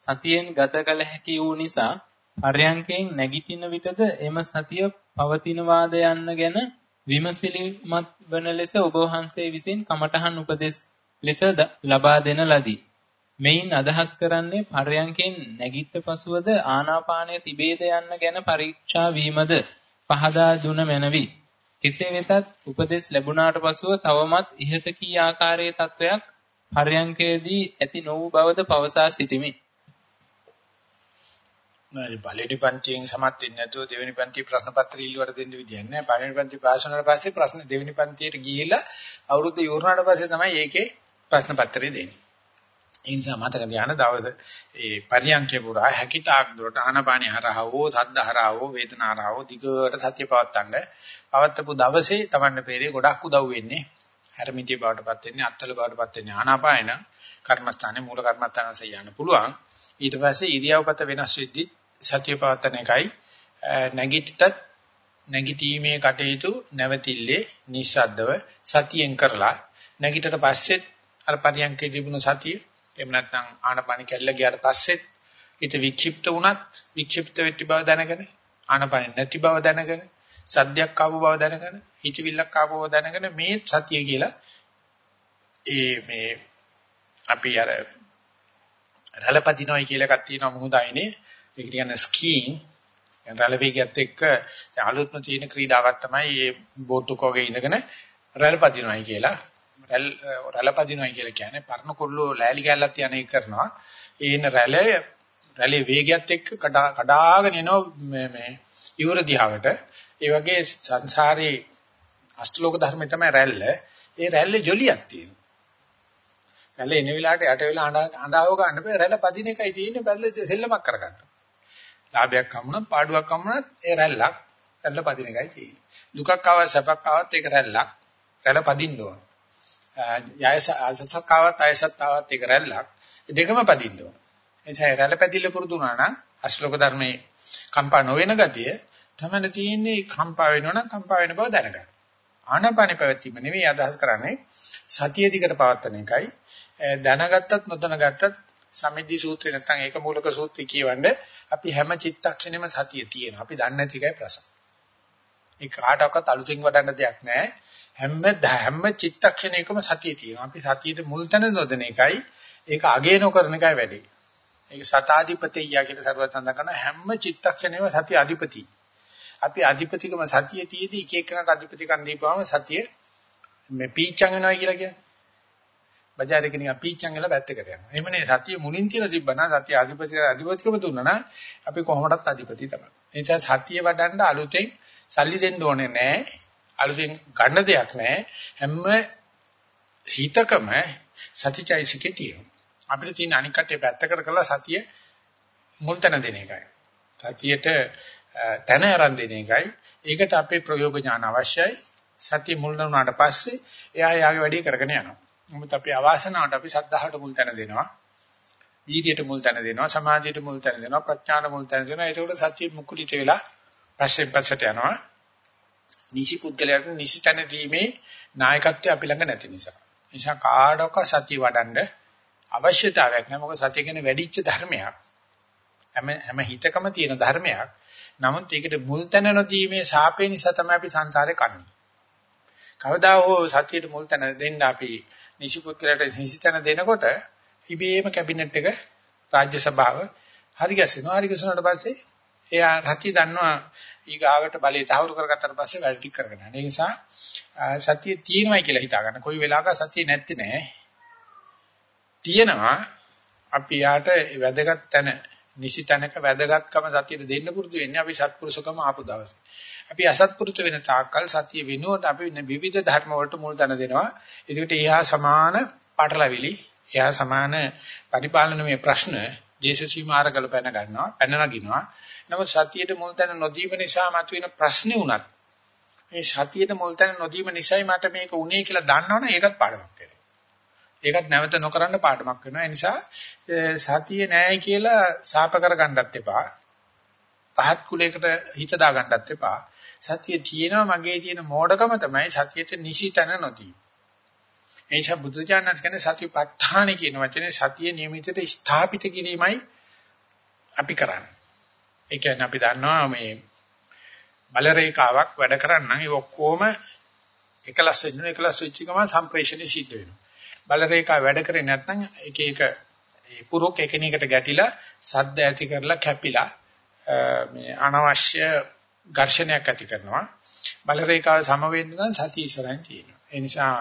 සතියෙන් ගත කළ හැකි වූ නිසා හරයන්කෙන් නැගිටින විටද එම සතිය පවතිනවාද යන්න ගැන විමසිලිමත් වන ලෙස ඔබ වහන්සේ විසින් කමඨහන් උපදෙස් ලෙස ලබා දෙන ලදී. මෙයින් අදහස් කරන්නේ පරයන්කෙන් නැගිට පසුවද ආනාපානය තිබේද යන්න ගැන පරීක්ෂා වීමද පහදා දුන මැනවි. කෙසේ වෙතත් උපදෙස් ලැබුණාට පසුව තවමත් ඉහත කී ආකාරයේ තත්වයක් පරයන්කේදී ඇති නොවු බවද පවසා සිටිමි. නෑ පළවෙනි පන්තියෙන් සමත් වෙන්නේ නැතුව දෙවෙනි පන්ති ප්‍රශ්න පත්‍රය ඉල්ලුවට දෙන්න විදියක් නෑ. පළවෙනි පන්ති පාස් වුණාට පස්සේ ප්‍රශ්න දෙවෙනි පන්තියට ගිහිල්ලා අවුරුද්ද ඉවරනාට පස්සේ තමයි ඒකේ ප්‍රශ්න පත්‍රය දෙන්නේ. ඒ නිසා මතක තියාගන්න දවස ඒ පරියන්කේ පුරා හැකිතාක් දුරට ආනපානිය හරහා හෝ සද්ද හරහා හෝ වේදනා හරහා හෝ දිගට සත්‍ය පවත්තන්න. පවත්තපු දවසේ Tamanne peerේ ගොඩක් උදව් වෙන්නේ. හැරමිටිය බවටපත් වෙන්නේ අත්තල බවටපත් වෙන්නේ ආනාපායන කර්මස්ථානේ මූල කර්මස්ථානසේ යන්න පුළුවන්. ඊට පස්සේ ඉරියව්පත වෙනස් වෙද්දි සත්‍ය පවත්තන එකයි නැගිට්ටත් නැගිටීමේ කටයුතු නැවතිල්ලේ නිස්සද්දව සතියෙන් කරලා නැගිටට පස්සෙත් අර පරියන්කේ තිබුණු සතිය එහෙම නැත්නම් ආනපන කැල්ල ගියාට පස්සෙත් හිත වික්ෂිප්ත වුණත් වික්ෂිප්ත වෙච්ච බව දැනගෙන ආනපන නැති බව දැනගෙන සද්දයක් ආපු බව දැනගෙන හිතවිල්ලක් ආපු බව දැනගෙන මේ සතිය කියලා ඒ මේ අපි අර රළපදිනොයි කියලා එකක් තියෙනවා මුහුදයිනේ. ඒක කියන්නේ ස්කීයින්. රැළ වේගයත් එක්ක අලුත්ම තියෙන ක්‍රීඩාවක් තමයි මේ බෝට්ටුක වගේ ඉඳගෙන රැළ පදිනොයි කියලා. රැල් රැළපදිනවා කියලා කියන්නේ පරණ කොල්ලෝ ලෑලි කැල්ලක් තියන එක කරනවා. ඒන රැළ රැළේ වේගයත් එක්ක කඩාගෙන එනවා මේ මේ ඉවර දිහාවට. ඒ වගේ සංසාරේ අෂ්ටලෝක ධර්මයේ තමයි රැල්ල. ඒ රැල්ලේ ජොලියක් තියෙනවා. රැළ එන වෙලාවට යට වෙලා අඬාව ගන්න බෑ. රැළ පදින එකයි තියෙන්නේ බැලලා සෙල්ලමක් කරගන්න. ලාභයක් හම්ුණා පාඩුවක් හම්ුණාත් ඒ රැල්ලක් රැළ පදින එකයි තියෙන්නේ. දුකක් ආව සැපක් ආවත් ඒක රැල්ලක්. රැළ පදින්න ඕන. යයස අසසක් ආවත් අයසත් ආවත් ඒක රැල්ලක්. දෙකම පදින්න ඕන. එනිසා රැළ පැදිල්ල පුරුදු වුණා නම් අශ්ලෝක ධර්මයේ කම්පා නොවන ගතිය තමයි තියෙන්නේ කම්පා වෙනවනම් කම්පා වෙන බව දැනගන්න. ආනපානෙ පැවැත්ම නෙවෙයි අදහස් කරන්නේ සතිය දිකට පවත්වන එකයි. දැනගත්තත් නොදැනගත්තත් සමිද්ධි සූත්‍රය නැත්නම් ඒක මූලක සූත්‍රය කියවන්නේ අපි හැම චිත්තක්ෂණෙම සතිය තියෙනවා. අපි දන්නේ නැති එකයි ප්‍රශ්න. ඒ කාටවත් අලුතින් වඩන්න දෙයක් නැහැ. හැම හැම චිත්තක්ෂණයකම සතිය තියෙනවා. අපි සතියට මුල් තැන නොදෙන එකයි ඒක අගේ නොකරන එකයි වැඩි. ඒක සතාධිපතිය කියලා සරුවත් සඳහන් කරන හැම චිත්තක්ෂණයම සතිය අධිපති. අපි අධිපතිකම සතිය තියේදී එක එකනට අධිපතිකම් දීපුවාම සතිය මේ පීචං වෙනවා කියලා කියන්නේ. බજાર එක නිකන් පීචං වෙලා පැත්තකට යනවා. එහෙම නේ සතිය මුලින් තියලා තිබ්බනම් සතිය අධිපති අධිපතිකම දුන්නා නම් අපි කොහොමදත් අධිපති තමයි. ඒ නිසා සතිය වඩන්න අලුතෙන් සල්ලි දෙන්න ඕනේ නැහැ. අලුතෙන් ගන්න දෙයක් නැහැ. හැම හිතකම සතිචෛසිකේ තියෙනවා. අපිට තියෙන අනික් කටේ පැත්තකට කරලා සතිය මුල් තැන දෙන එකයි. සතියට තැන ආරම්භ දෙන එකයි. ඒකට අපේ ප්‍රයෝග ඥාන අවශ්‍යයි. සතිය මුල් වුණාට පස්සේ එයා යාගේ වැඩේ කරගෙන යනවා. මොකද අපි අවාසනාවට අපි සද්ධාහට මුල් තැන දෙනවා. වීර්යයට මුල් තැන දෙනවා, සමාධියට මුල් තැන දෙනවා, ප්‍රඥාට මුල් තැන දෙනවා. ඒකෝට සත්‍ය මුකුලිත වෙලා පස්සේ පස්සට යනවා. නිසි පුද්ගලයාට නිසි තැන දීමේ නායකත්වය අපි ළඟ නැති නිසා. නිසා කාඩක සතිය වඩන්න අවශ්‍යතාවයක් නැහැ. මොකද සතිය කියන්නේ වැඩිච්ච ධර්මයක්. හැම හැම හිතකම තියෙන ධර්මයක්. නමුත් ඒකට මුල් තැන නොදීමේ සාපේ නිසා තමයි අපි සංසාරේ කන්නේ. කවදා හෝ සතියට මුල් තැන දෙන්න අපි නිසිපුත්‍රයට නිසි තැන දෙනකොට ඉබේම කැබිනට් එක රාජ්‍ය සභාව හරි ගැසෙනවා. හරි ගැසුණාට පස්සේ එයා රති දන්නවා ඊගාවට බලය තහවුරු කරගත්තාට පස්සේ වැඩ ටික කරගෙන යන. ඒ නිසා සතිය තියෙනවයි කියලා හිතා ගන්න. කොයි වෙලාවක සතිය නැත්තේ නෑ. තියෙනවා අපි යාට වැදගත් තැන නිසි තැනක වැදගත්කම සතියට දෙන්න පුරුදු වෙන්නේ අපි සත්පුරුෂකම ආපු දවසේ. අපි අසත්පුරුෂ වෙන තාක්කල් සතිය වෙනුවට අපි විවිධ ධර්ම වලට මුල් තැන දෙනවා. ඒකට එහා සමාන පාටලවිලි, එහා සමාන පරිපාලනමය ප්‍රශ්න දේශ සීමාර කළ පැන ගන්නවා, පැන නගිනවා. නමුත් සතියට මුල් තැන නොදීම නිසා මතුවෙන ප්‍රශ්නේ උනත් මේ සතියට මුල් තැන නොදීම නිසායි මට මේක උනේ කියලා දන්නවනේ ඒකත් පාඩමක් වෙනවා. ඒකත් නැවත නොකරන්න පාඩමක් වෙනවා. ඒ නිසා සතිය නැහැ කියලා සාප කරගන්නත් එපා. පහත් කුලයකට හිත දාගන්නත් එපා. සතිය තියෙනවා මගේ තියෙන මෝඩකම තමයි සතියට නිසිතන නොදී. ඒ නිසා බුදුචානන් කියන්නේ සතිපට්ඨාන කියන වචනේ සතිය නියමිතට ස්ථාපිත කිරීමයි අපි කරන්නේ. ඒ කියන්නේ අපි දන්නවා මේ බල රේඛාවක් වැඩ කරන්න ඒ ඔක්කොම එකලස් වෙන්න එකලස් වෙච්ච ගමන් සම්ප්‍රේෂණය සිද්ධ වෙනවා. බල රේඛාව වැඩ කරේ නැත්නම් එක එක ඒ පුරොක් එකිනෙකට ගැටිලා සද්ද ඇති කරලා කැපිලා මේ අනවශ්‍ය ඝර්ෂණයක් ඇති කරනවා. බල රේඛාව සම වෙන්න නම් සතිය ඉස්සරහින් තියෙනවා. ඒ නිසා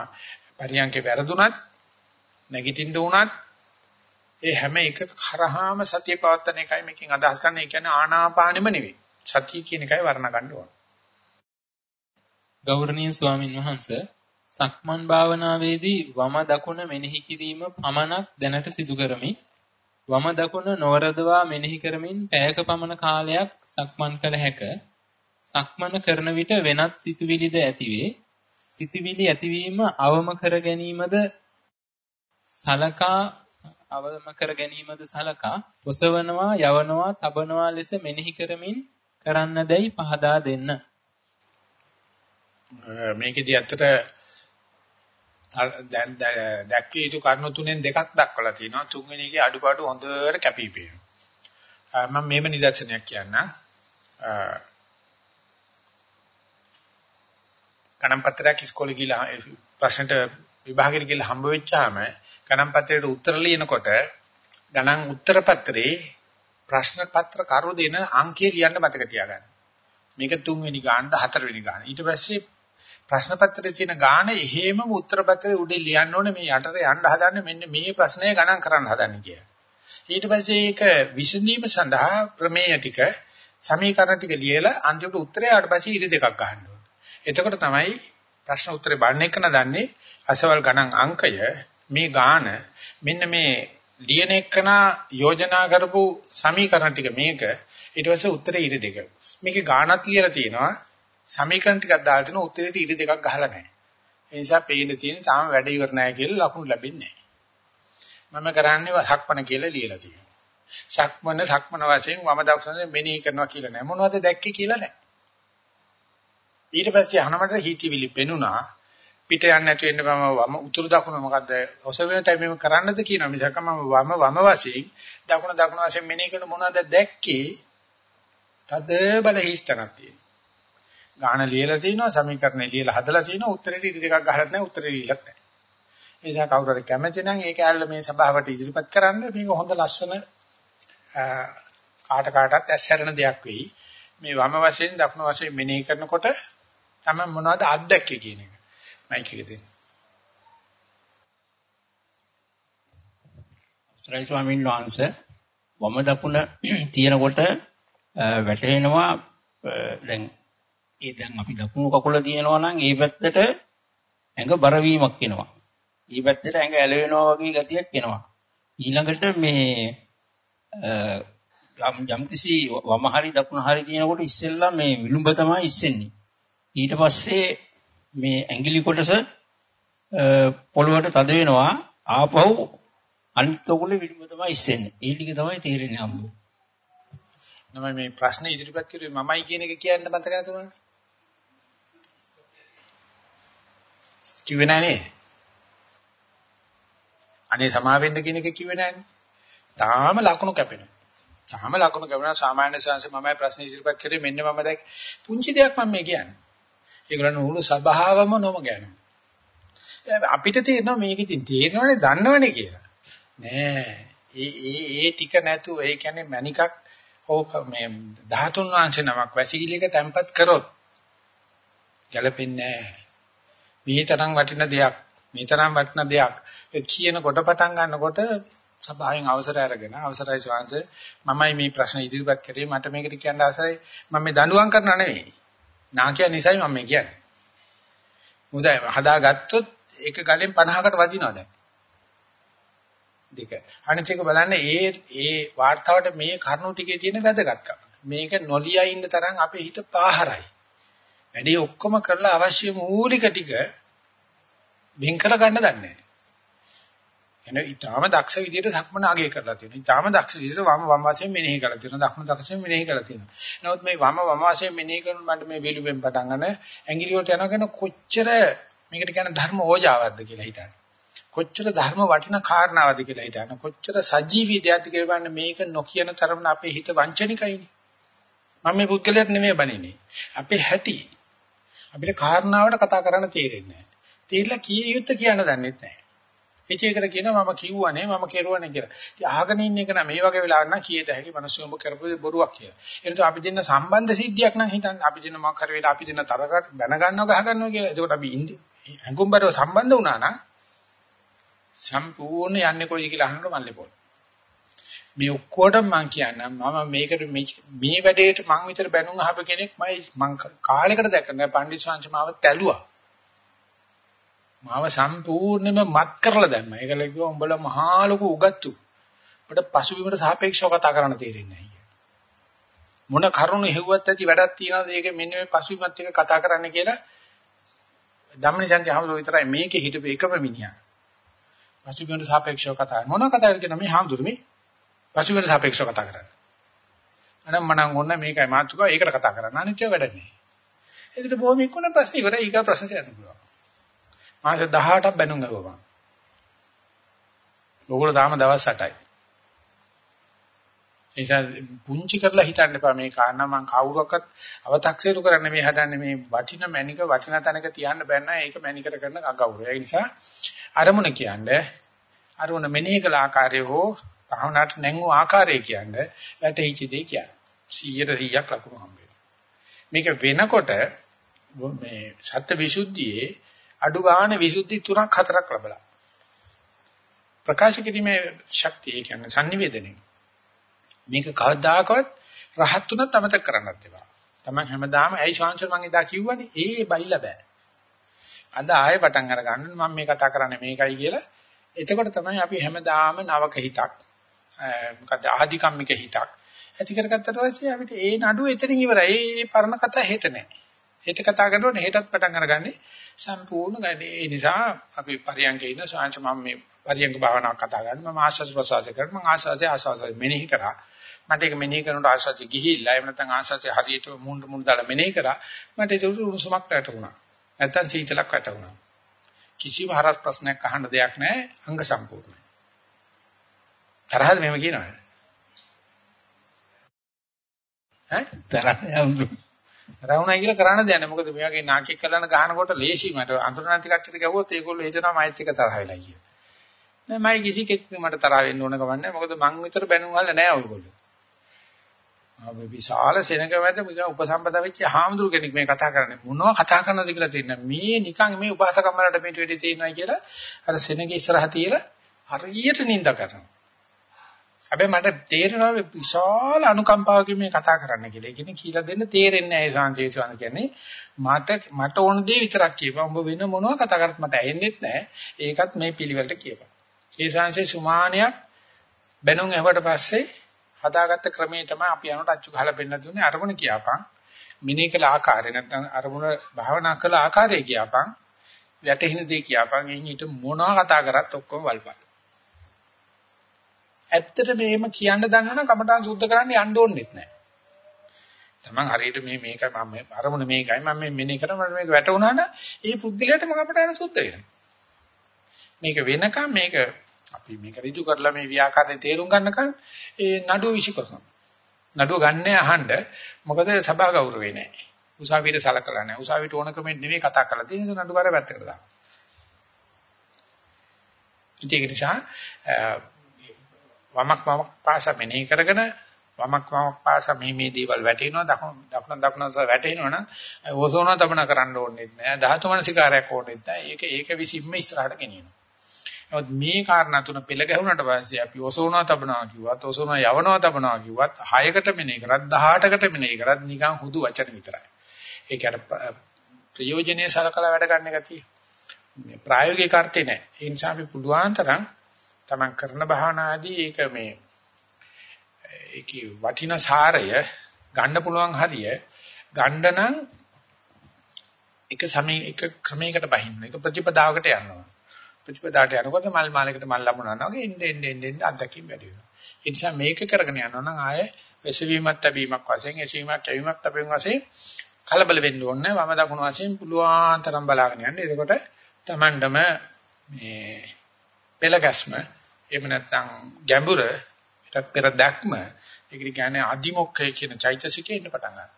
පරියන්කේ වැරදුනත් නැගිටින්න උනත් ඒ හැම එකක කරාම සතිය පවත්තන එකයි මේකෙන් අදහස් කරන්නේ. ඒ කියන්නේ ආනාපානෙම නෙවෙයි. සතිය කියන එකයි වර්ණ ගන්න ඕන. ගෞරවනීය ස්වාමින් වහන්සේ සක්මන් භාවනාවේදී වම දකුණ මෙනෙහි කිරීම පමණක් දැනට සිදු කරමි. වම දකුණ නොවරදවා මෙනෙහි කරමින් පැයක පමණ කාලයක් සක්මන් කළ හැක. සක්මන කරන විට වෙනත් සිතුවිලිද ඇතිවේ. සිතුවිලි ඇතිවීම අවම කර ගැනීමද සලකා අවම කර ගැනීමද සලකා ඔසවනවා යවනවා තබනවා ලෙස මෙනෙහි කරමින් කරන්නදැයි පහදා දෙන්න. මේකෙදි ඇත්තට දැන් දැක්කේ යුතු කරුණු තුනෙන් දෙකක් දක්වලා තියෙනවා. තුන්වෙනි එකේ අඩුපාඩු හොඳට කැපී පෙනෙනවා. මම මේම නිදර්ශනයක් කියන්නම්. ගණන් පත්‍රයක් ඉස්කෝලේ ගිහලා ප්‍රශ්නට විභාගෙට ගිහලා හම්බ වෙච්චාම ගණන් පත්‍රයට උත්තර ලියනකොට ගණන් උත්තර පත්‍රේ ප්‍රශ්න පත්‍ර කරු දෙන අංකය ලියන්න මතක තියාගන්න. මේක තුන්වෙනි ගානට හතරවෙනි ගාන. ඊට පස්සේ ප්‍රශ්න පත්‍රයේ තියෙන ගාන එහෙමම උත්තර පත්‍රයේ උඩින් ලියන්න ඕනේ මේ යටට යන්න හදන්නේ මෙන්න මේ ප්‍රශ්නය ගණන් කරන්න හදන්නේ කියලා. ඊට පස්සේ ඒක විසඳීම සඳහා ප්‍රමේය ටික සමීකරණ ටික ලියලා අන්තිමට උත්තරය ආවට පස්සේ ඉරි දෙකක් ගහන්න ඕනේ. එතකොට තමයි ප්‍රශ්න උත්තරේ බලන්න එක නදන්නේ අසවල් ගණන් අංකය මේ ගාන මෙන්න මේ ලියන එකන යෝජනා කරපු සමීකරණ ටික මේක ඊට පස්සේ උත්තරේ ඉරි දෙක. මේකේ ගානක් ලියලා තියෙනවා සමීකරණ ටිකක් දාලා තිනු උත්තරේට ඉරි දෙකක් ගහලා නැහැ. ඒ නිසා පේන්න තියෙන තාම වැඩ ඉවර නැහැ කියලා ලකුණු ලැබෙන්නේ නැහැ. මම කරන්නේ සක්මන කියලා ලියලා තියෙනවා. සක්මන සක්මන වශයෙන් වම දක්ෂනේ මෙනෙහි කරනවා කියලා නැහැ. මොනවද දැක්කේ කියලා නැහැ. ඊට පස්සේ අහනමට හිතවිලි පෙනුණා. පිට යන්නේ නැති වෙන්න මම වම උතුරු දකුණ මොකද්ද ඔසවෙන ටයිම් එක කරන්නද කියනවා මිසක මම වම වම වශයෙන් දකුණ දකුණ වශයෙන් මෙනෙහි කරන මොනවද දැක්කේ තද බල හිස්තනක් තියෙනවා ගාන ලියලා තිනවා සමීකරණ ලියලා හදලා තිනවා උත්තරේට ඉරි දෙකක් ගහලත් නැහැ උත්තරේ ලියලත් නැහැ. ඒ නිසා කවුරු හරි කැමති නම් ඒක ඇල්ල මේ සභාවට ඉදිරිපත් කරන්න මේක හොඳ ලස්සන කාට කාටත් ඇස්සරන දෙයක් වෙයි. මේ වම වශයෙන් දකුණු වශයෙන් මෙනෙහි කරනකොට තමයි මොනවද අත්දැකේ කියන එක. මයික් එක දෙන්න. අවසරයි ස්වාමීන් වහන්සේ වම දකුණ තියෙනකොට වැටෙනවා දැන් ඒ දැන් අපි දකුණු කකුල දිනනවා නම් ඒ පැත්තට ඇඟ බර වීමක් එනවා. ඒ පැත්තට ඇඟ ඇලවෙනවා වගේ ගතියක් එනවා. ඊළඟට මේ යම් යම් කිසි වම හරි දකුණ හරි දිනනකොට ඉස්සෙල්ලා මේ විලුඹ තමයි ඉස්සෙන්නේ. ඊට පස්සේ මේ ඇඟිලි කොටස පොළවට තද වෙනවා. ආපහු අනිත් කකුලේ විලුඹ තමයි ඉස්සෙන්නේ. ඒ ටික තමයි තේරෙන්නේ අම්මෝ. නම මේ ප්‍රශ්න ඉදිරිපත් කරුවේ මමයි කියන එක කියන්න මතක නැතුණානේ. කිව්වේ නෑනේ. අනේ සමා වෙන්න කියන එක කිව්වේ නෑනේ. තාම ලකුණු කැපෙනවා. තාම ලකුණු කැපෙනවා සාමාන්‍ය සංස මමයි ප්‍රශ්න ඉදිරිපත් කරේ මෙන්න මම දැක් පුංචි දෙයක් මම මේ කියන්නේ. ඒගොල්ලෝ මුළු සබාවම නොම ගන්නවා. අපිට තේරෙනවා මේක ඉතින් තේරෙනවනේ දන්නවනේ කියලා. නෑ. ඒ ඒ ඒ ටික නැතුව ඒ කියන්නේ මණිකක් ඕක මේ 13 වංශේ නමක් වැසිකිළියක තැම්පත් කරොත් ගැලපෙන්නේ නෑ. මේ තරම් වටින දෙයක් මේ තරම් වටින දෙයක් කියන කොට පටන් ගන්නකොට සභාවෙන් අවසර අරගෙන අවසරයි ස්වාමීන් මමයි මේ ප්‍රශ්න ඉදිරිපත් කරේ මට මේකට කියන්න අවසරයි මම මේ දඬුවම් කරනා නෙවෙයි නාකිය නිසයි මම මේ කියන්නේ. මොකද හදාගත්තොත් එක ගලෙන් 50කට වදිනවා දැන්. දෙක. අනිත් එක බලන්න ඒ ඒ වார்த்தාවට මේ කරුණු ටිකේ තියෙන වැදගත්කම. මේක නොලිය ඉන්න තරම් අපේ හිත පාහරයි. වැඩි ඔක්කොම කරලා අවශ්‍ය මූලික ටික වෙන් කර ගන්න දන්නේ නැහැ. එන ඊටාම දක්ෂ විදියට සක්මන ආගේ කරලා තියෙනවා. ඊටාම දක්ෂ විදියට වම වම වශයෙන් මෙනෙහි කරලා තියෙනවා. දකුණු දක්ෂයෙන් මෙනෙහි කරලා තියෙනවා. නමුත් මේ වම වම වශයෙන් මෙනෙහි කරන මට මේ වෙලුවෙන් පටන් ගන්න ඇඟිලි වලට යනගෙන කොච්චර මේකට කියන ධර්ම ඕජාවක්ද කියලා හිතන්නේ. කොච්චර ධර්ම වටින කාරණාවක්ද කියලා හිතන්නේ. කොච්චර සජීවී දෙයක්ද කියලා බලන්න මේක නොකියන තරම අපේ හිත වංචනිකයිනේ. මම මේ පුද්ගලයාට නෙමෙයි බණින්නේ. අපේ හැටි අපිට කාරණාවට කතා කරන්න තේරෙන්නේ නැහැ. තේරිලා කිය යුත්තේ කියන්න දන්නේ නැහැ. ඒක එකට කියනවා මම කිව්වනේ මම කෙරුවනේ කියලා. ඉතින් අහගෙන ඉන්න එක නම් මේ වගේ වෙලාවක් නම් කීයද හැකි මිනිස්සු ඔබ කරපු බොරුවක් කියලා. එනතු අපි දෙන්න සම්බන්ධ සිද්ධියක් නම් හිතන්න අපි දෙන්න මොකක් හරි වෙලා අපි දෙන්න තරකට බැන ගන්නව ගහ ගන්නවා කියලා. එතකොට අපි ඉන්නේ හැඟුම්බරව සම්බන්ධ වුණා නම් සම්පූර්ණ යන්නේ කොයි කියලා අහනකොට මල්ලේ පොළ. මේ ඔක්කොටම මම කියන්නම් මම මේකට මේ වැඩේට මං විතර බැනුම් අහප කෙනෙක් මම මං කාලයකට දැක්කම පණ්ඩිත සංච මාව තැළුවා. මාව සම්පූර්ණයෙන්ම මත් කරලා දැම්මා. ඒකල කිව්වා උඹලා මහා ලොකු උගත්තු. ඔබට පසුබිමට සාපේක්ෂව කතා කරන්න තේරෙන්නේ නැහැ. මොන කරුණු හෙව්වත් ඇති වැඩක් තියනවාද ඒක මෙන්න මේ පසුබිමත් එක්ක කතා කරන්න කියලා ධම්මනිසන්ති හමුදුර විතරයි මේකේ හිටපු එකම මිනිහා. පසුබිමට සාපේක්ෂව කතා කරන මොන කතාවද කියන මේ හමුදුර මේ පසුබිමට සාපේක්ෂව කතා කරන්නේ. අනම් මනම් ඕන මේකයි මාතුකා ඒකට කතා කරන්න අනිත්‍ය වැඩ නැහැ. ඒකට බොහොම ඉක්මන ප්‍රශ්න ඉවරයි ඊගා ප්‍රශ්න දෙන්න පුළුවන්. මාස 18ක් බැනුම් ගවවා. ඕගොල්ලෝ තාම දවස් 8යි. නිසා පුංචි කරලා හිතන්න එපා මේ කාරණා මම කවුරක්වත් අව탁සීරු කරන්න මේ හදන්නේ මේ වටින මැනික වටින තැනක තියන්න බෑ නෑ ඒක මැනිකට කරන අගෞරවය. ඒ නිසා අරමුණ කියන්නේ අරමුණ මෙනෙහි කළ ආකාරය හෝ භාවනාවට නැංගු ආකාරය කියන්නේ වැටහිච්ච දෙය කියන්නේ. 100ට 100ක් ලකුණු හම්බ මේක වෙනකොට මේ සත්‍ය විසුද්ධියේ අඩු ගන්න විසුද්ධි තුනක් හතරක් ලැබලා. ප්‍රකාශ කිරීමේ ශක්තිය කියන්නේ sannivedanaye. මේක කවදාකවත් රහත් තුනත් අමතක කරන්නත් එපා. Taman හැමදාම ඇයි ශාංශ මං එදා කිව්වනේ ඒ බයිලා බෑ. අද ආයෙ පටන් අර ගන්න මම මේ කතා කරන්නේ මේකයි කියලා. එතකොට තමයි අපි හැමදාම නවක හිතක් මොකද ආධිකම්මික හිතක් ඇති කරගත්තට පස්සේ අපිට ඒ නඩුව එතනින් ඉවරයි. ඒ පරණ කතා හෙට නෑ. හෙට කතා කරනකොට හෙටත් පටන් අරගන්නේ සම්පූර්ණ ගන්නේ. ඒ නිසා අපි පරියන්කේ ඉන්න සාංශ මම මේ පරියන්ක භාවනාවක් කතා කරන්නේ. මම ආශාස ප්‍රසාද කරනවා. මම ආශාසය ආශාසය මෙනෙහි කරා. මට ඒක මෙනෙහි කරනකොට ආශාසය ගිහිල්ලා එහෙම නැත්නම් ආශාසය හරියට මුණ්ඩ මුණ්ඩ දාලා මෙනෙහි කරා. මට ඒක උණුසුමක් වැටුණා. නැත්නම් සීතලක් වැටුණා. කිසිම හරස් ප්‍රශ්නයක් අහන්න දෙයක් නැහැ. අංග සම්පූර්ණයි. තරහද මෙහෙම කියනවද? ඈ තරහ රවුණයි කියලා කරන්න දෙයක් නැහැ. මොකද මේ වගේ නාකිය කළන ගහනකොට ලේසි මට අඳුරනාති කච්චිට ගැහුවොත් ඒගොල්ලෝ හිතනවා මයිත් එක තරහ වෙලා කියලා. නෑ මයි කිසි කෙනෙක් මට තරහ වෙන්න ඕන කම නැහැ. මොකද මං විතර බැනුම් අහලා නැහැ ඔයගොල්ලෝ. ආ විශාල සෙනඟ මැද මික උපසම්පදා වෙච්ච හාමුදුරු කෙනෙක් මේ කතා කරන්නේ. මොනවා කතා කරනවද කියලා තේරෙන්නේ මේ නිකන් මේ උපාසකම් වලට මේට වෙඩි තේිනවයි කියලා අර සෙනඟේ ඉස්සරහ තියලා හරියට නිඳ කරනවා. හැබැයි මට තේරෙනවා විශාල අනුකම්පාවකින් මේ කතා කරන්න කියලා. ඒ කියන්නේ කියලා දෙන්න තේරෙන්නේ නැහැ ඒ සාන්තිචාන කියන්නේ මට මට ඕන දේ විතරක් කියපන්. උඹ වෙන මොනවා කතා කරත් මට ඇහෙන්නෙත් නැහැ. ඒකත් මේ පිළිවෙලට කියපන්. ඒ සාංශේ සුමානියක් බැනුම් ඇහුවට පස්සේ හදාගත්ත ක්‍රමයේ තමයි අපි යනට අච්චු ගහලා පෙන්නන දුන්නේ අරමුණ කියපන්. මිනේ කළ ආකාරය නැත්නම් අරමුණ භාවනා කළ ආකාරය කියපන්. වැටෙන දේ කියපන්. එයින් ඊට මොනවා කතා කරත් ඔක්කොම වල්පල්. ඇත්තට මේම කියන්න දන්නවනම් කමඨාන් සුද්ධ කරන්න යන්න ඕනෙත් නැහැ. තමන් හරියට මේ මේක මම අරමුණ මේකයි මම මේ මෙනේ කරා මට මේක වැටුණා නම් ඒ පුද්ගලයාටම කමඨාන සුද්ධ වෙනවා. මේක වෙනකම් මේක අපි මේක ඍජු කරලා මේ ව්‍යාකරණේ තේරුම් ගන්නකම් ඒ නඩුව විසිකරනවා. නඩුව ගන්න අහන්න මොකද සභා ගෞරවේ නැහැ. උසාවියට සලකලා නැහැ. උසාවියට ඕන ක්‍රමෙන් නෙමෙයි කතා කරලා තියෙන්නේ නඩුකාරය පැත්තකට දාන්න. ඒක නිසා වමක් වමක් පාස මෙනෙහි කරගෙන වමක් වමක් පාස මේ මේ දේවල් වැටෙනවා. දකුණු දකුණු දකුණු වැටෙනවා නම් ඕසෝන තබන කරන්න ඕනෙත් නෑ. ධාතු මනසිකාරයක් ඕනෙත් නෑ. ඒක ඒක විසින්ම ඉස්සරහට ගෙනියනවා. නමුත් මේ කාරණා තුන පෙළ ගැහුණට පස්සේ අපි ඔසෝනවා තබනවා කිව්වත් ඔසෝනවා යවනවා තබනවා කිව්වත් 6කට මෙනෙහි කරත් 18කට මෙනෙහි කරත් නිකන් හුදු වචන විතරයි. ඒක අර ප්‍රයෝජනේ සලකලා වැඩ ගන්න එක තියෙන්නේ ප්‍රායෝගික අර්ථේ නෑ. ඒ නිසා අපි පුළුවන් තරම් තමන් කරන භාවනාදී ඒක මේ ඒකේ වටිනා සාරය ගන්න පුළුවන් හරිය ගන්න නම් එක සමේ එක ක්‍රමයකට බහින්න එක ප්‍රතිපදාවකට යනවා. ප්‍රතිපදාවට යනකොට මල් මාලයකට මල් ලැබුණා වගේ එන්න එන්න එන්න එන්න අත්දැකීම් වැඩි වෙනවා. ඒ නිසා මේක කරගෙන යනවා නම් ආයේ වෙසවීමක් ලැබීමක් වශයෙන් එසවීමක් ලැබීමක් ලැබෙන වශයෙන් කලබල වෙන්න ඕනේ වම දකුණු වශයෙන් පුළුවන් තරම් බලාගෙන යන්න. එතකොට Tamandම මේ පෙළ ගැස්ම එහෙම නැත්නම් ගැඹුර පෙර දැක්ම ඒකට කියන්නේ අදිමොක්ඛය කියන චෛතසිකේ ඉන්න පටන් ගන්නවා.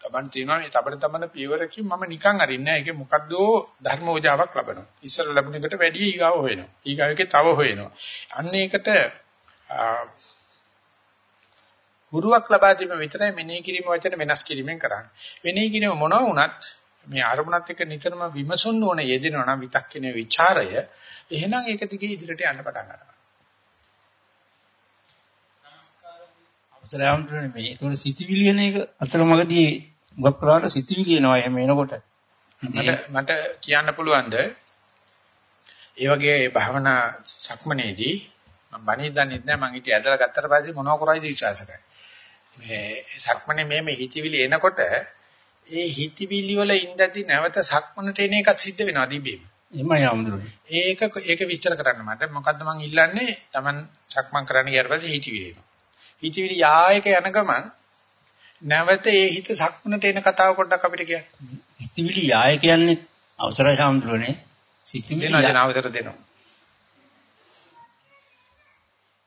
තමන් තියෙනවා මේ තබන තමන පියවරකින් මම නිකන් අරින්නේ නැහැ. ඒකේ මොකද්ද ධර්මෝජාවක් ලබනවා. ඉස්සර ලැබුණ එකට වැඩි ඊගාව හොයනවා. ඊගාවකේ තව හොයනවා. අන්න ඒකට ගුරුවක් ලබා දීම විතරයි මෙනෙහි කිරීම වචන වෙනස් කිරීමෙන් කරන්නේ. වෙනෙහි කිරීම මොනවා වුණත් මේ අරමුණත් එක්ක නිතරම විමසුන් ඕන යෙදෙනවා නම් විතක්කේනේ ਵਿਚාරය එහෙනම් ඒක දිගේ ඉදිරියට යන්න පටන් ගන්නවා. අවසරය ආම්තුනේ මේ ඒතකොට සිතිවිලි එන එක අතරමඟදී මුගක් කරාට සිතිවිලි එනවා එහෙම එනකොට. මට මට කියන්න පුළුවන්ද? ඒ වගේ භාවනා සක්මනේදී මම බණී දන්නේ නැහැ මං හිතේ ඇදලා ගත්තට පස්සේ මොනව කරයිද විශ්වාස කරන්නේ? මේ සක්මනේ මේ මේ හිතවිලි එනකොට ඒ හිතවිලි වල ඉඳදී නැවත සක්මනට එන එකක් සිද්ධ වෙනවා දිබේම එහෙමයි ආම්තුනේ ඒක ඒක විස්තර කරන්න මට මොකද්ද මං ඉල්ලන්නේ Taman සක්මන් කරන්න ගියාට පස්සේ හිතවිලි එනවා හිතවිලි යායක යන ගමන් නැවත ඒ හිත සක්මනට එන කතාව පොඩ්ඩක් අපිට කියන්න. හිතවිලි යාය කියන්නේ අවසරයි සාමුද්‍රෝනේ. සිතවිලි දෙනවා අවසර දෙනවා.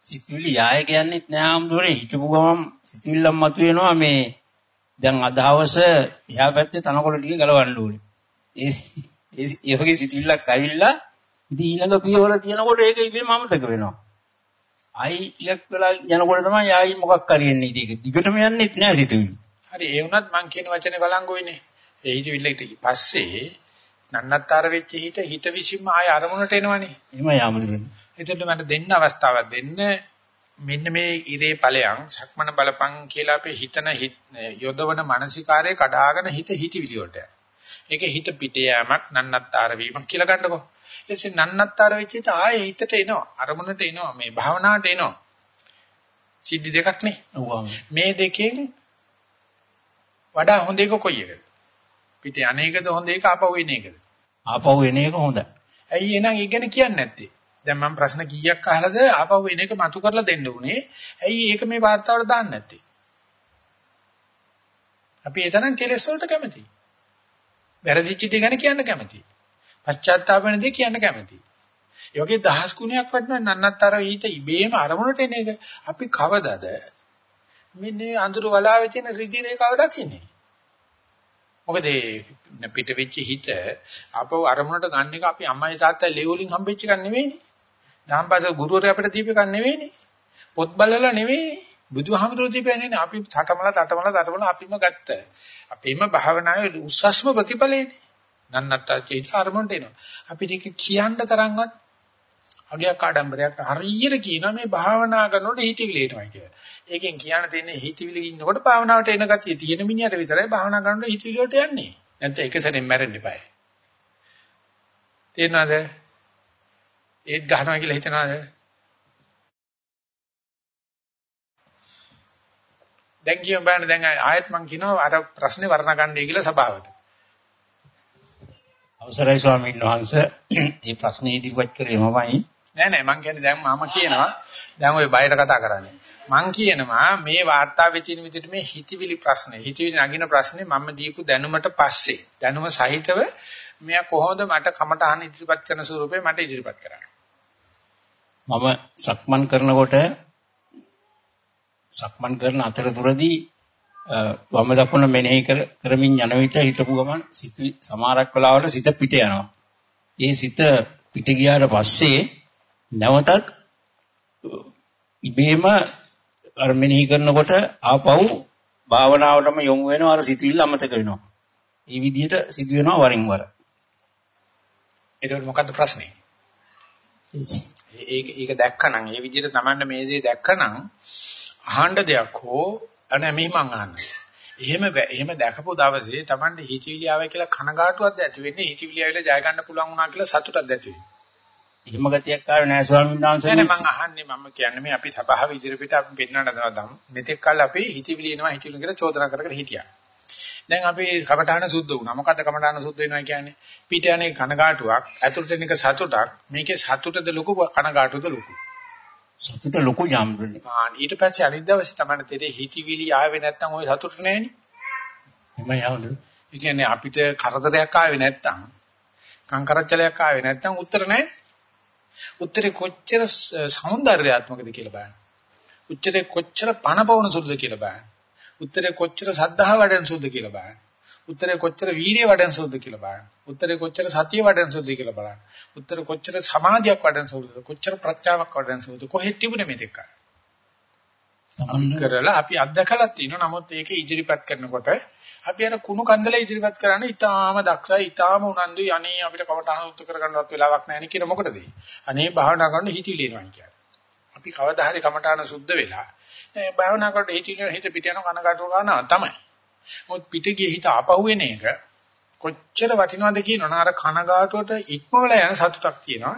සිතවිලි යාය කියන්නේත් නෑ ආමුද්‍රෝනේ හිතපු ගමන් සිතවිල්ලක් මතුවෙනවා මේ දැන් අදහවස එහා පැත්තේ තනකොළ ටික ගලවන්න ඕනේ. ඒ ඒ වගේ සිතවිල්ලක් ඇවිල්ලා ඉතින් ඊළඟ පියවර තියනකොට ඒක ඉබේම අමතක වෙනවා. ආයි ටිකක් වෙලා යනකොට තමයි ආයි මොකක් හරි එන්නේ ඉතින් ඒක දිගටම යන්නේත් නෑ සිතුවිලි. හරි ඒ වුණත් මං කියන වචනේ බලංගොයිනේ. ඒ හිතවිල්ලට පස්සේ නන්නත්තර වෙච්ච හිත හිත විසින්ම ආය අරමුණට එනවනේ. එහෙමයි ආමුදුරනේ. එතකොට මට දෙන්න අවස්ථාවක් දෙන්න මෙන්න මේ ඉරේ ඵලයන් සක්මන බලපං කියලා අපේ හිතන යොදවන මානසිකාරයේ කඩාගෙන හිත හිතවිලි වලට. ඒක හිත පිට යෑමක් නන්නත්තර වීමක් කියලා ගන්නකො. ඊටසේ නන්නත්තර වෙච්ච ඉත ආයේ හිතට එනවා. අරමුණට එනවා. මේ භාවනාවට එනවා. සිද්ධි දෙකක් නේ. මේ දෙකෙන් වඩා හොඳ එක කොයි එකද? පිට අනේකද හොඳ එක ආපහු එන එකද? ආපහු එන එක හොඳයි. ඇයි එහෙනම් ඒ ගැන කියන්නේ නැත්තේ? දැන් මම ප්‍රශ්න කීයක් අහලාද ආපහු එන එක මතු කරලා දෙන්න උනේ. ඇයි ඒක මේ වார்த்தාවට දාන්නේ නැත්තේ? අපි එතනන් කෙලෙස් වලට කැමතියි. වැරදිච්ච දේ ගැන කියන්න කැමතියි. පශ්චාත්තාප වෙන දේ කියන්න කැමතියි. ඒ වගේ දහස් ගුණයක් වටන නන්නත්තර ඊට ඉබේම අරමුණට එන එක අපි කවදද මෙන්න අඳුර වලාවේ තියෙන රිදි රේඛාව දකින්නේ. මොකද පිට වෙච්ච හිත ආපහු අරමුණට ගන්න එක අපි අම්මයි තාත්තයි ලේවලින් හම්බෙච්ච එකක් නෙවෙයිනේ. දහම්පාස ගුරුවරයා අපිට දීප එකක් නෙවෙයිනේ. පොත් බලලා නෙවෙයිනේ. බුදුහාමුදුරුවෝ දීපන්නේ නේ අපි තටමල තටමල තටමල අපිම ගත්ත. අපේම භාවනාවේ උස්සස්ම ප්‍රතිඵලයනේ. නන්නත්තා චේත අරමුණට එනවා. අපිට ඒක කියන්න තරම්වත් අගයක් ආඩම්බරයක් හරියට කියනවා මේ භාවනා කරනකොට හිතවිලි එනවා කියලා. ඒකෙන් කියන්න තියෙන්නේ හිතවිලි ඉන්නකොට භාවනාවට එන ගතිය තියෙන මිනිහට විතරයි භාවනා කරනකොට හිතවිලි වලට යන්නේ. නැත්නම් එක සැරෙන් මැරෙන්න eBay. තේරෙනවද? ඒත් ගහනවා කියලා හිතනවද? දැන් කියමු බලන්න දැන් ආයෙත් මම කියනවා අර ප්‍රශ්නේ වර්ණ ගන්නයි කියලා සභාවට. අවසරයි ස්වාමීන් වහන්සේ මේ ප්‍රශ්නේ ඉදිරිපත් කරේ මමයි. නෑ නෑ මං කියන්නේ දැන් මම කියනවා දැන් ওই බයට කතා කරන්නේ. මං කියනවා මේ වාර්තාවේ තියෙන විදිහට මේ හිතවිලි ප්‍රශ්නේ හිතවිලි නගින ප්‍රශ්නේ මම දීපු දැනුමට පස්සේ දැනුම සහිතව මෙයා කොහොමද මට කමටහන ඉදිරිපත් කරන ස්වරූපේ මට ඉදිරිපත් කරන්නේ. මම සක්මන් කරනකොට සක්මන් කරන අතරතුරදී වම දකුණ මෙනෙහි කරමින් යන විට හිතපු ගමන් සිත සමාරක් වෙලාවට සිත පිට යනවා. ඒ සිත පිට ගියාට පස්සේ නැවතත් ඉබේම අර මෙනෙහි කරනකොට ආපහු භාවනාවටම යොමු වෙනවා අර සිතුවිල්ල අමතක වෙනවා. මේ විදිහට සිදු වෙනවා වරින් වර. එතකොට මොකද්ද ප්‍රශ්නේ? ඒක ඒක දැක්කනම් මේ විදිහට Tamanne මේ දේ දැක්කනම් අහන්න දෙයක් හෝ අනේ මෙහිමං අහන්නේ. එහෙම එහෙම දැකපු දවසේ Tamanne හිතවිලි ආවයි කියලා කනගාටුවක්ද ඇති වෙන්නේ හිතවිලි ආවිලා ජය ගන්න පුළුවන් වුණා කියලා සතුටක්ද ඇති වෙන්නේ. එහෙම ගතියක් ආවේ නැහැ ස්වාමීන් වහන්සේ. නෑ මම අහන්නේ මම කියන්නේ මේ අපි සභාව ඉදිරියට අපි පෙන්නන්න දවදම්. මෙතෙක් කල් අපි හිතවිලි එනවා හිතවිලි කියලා චෝදනා කර කර හිටියා. දැන් අපි කමඨාන සුද්ධ වුණා. මොකද්ද කමඨාන සුද්ධ වෙනවා කියන්නේ? පිට යන්නේ කනගාටුවක්, ඇතුළට එන එක සතුටක්. මේකේ සතුටද ලොකු කනගාටුවද ලොකු? සතුට ලොකු යම්රුනේ. ආ ඊට පස්සේ අනිත් දවසේ තමයි තේරෙ හිතවිලි ආවේ නැත්තම් ওই සතුට නෑනේ. එමය යවලු. ඒ කියන්නේ අපිට කරදරයක් ආවේ නැත්තම් කංකරච්චලයක් ආවේ නැත්තම් උත්තර නෑ. උත්තරේ කොච්චර సౌందర్యාත්මකද කියලා බලන්න. උත්තරේ කොච්චර පණපවන සුළුද කියලා බලන්න. උත්තරේ කොච්චර සද්ධා වැඩෙන සුළුද කියලා බලන්න. උත්තරේ කොච්චර වීරිය වඩන සුදුද කියලා බලන්න. උත්තරේ කොච්චර සතිය වඩන සුදුද කියලා බලන්න. උත්තරේ කොච්චර සමාධියක් වඩන සුදුද කොච්චර ප්‍රත්‍යාවක් වඩන සුදුද කොහෙද තිබුණේ මේ දෙක. කරලා අපි අත්දකලා තිනවා නමුත් ඒක ඉදිරිපත් කරනකොට අපි අර කුණු කන්දල ඉදිරිපත් කරන්නේ ඊටාම දක්ෂයි ඊටාම උනන්දුයි අනේ අපිට කවට අනුත් කරගන්නවත් වෙලාවක් නැහැ නේ කියන මොකටද අනේ භාවනා කරන හිතිලි එනවා කියන්නේ අපි කවදා හරි කමඨාන සුද්ධ වෙලා භාවනා කරලා හිතිලි හිත පිට යන කනකට ගන්නවා තමයි මොකද පිට ගිය හිත ආපහු එන එක කොච්චර වටිනවද කියනවනේ අර කනගාටුවට ඉක්මවල යන සතුටක් තියෙනවා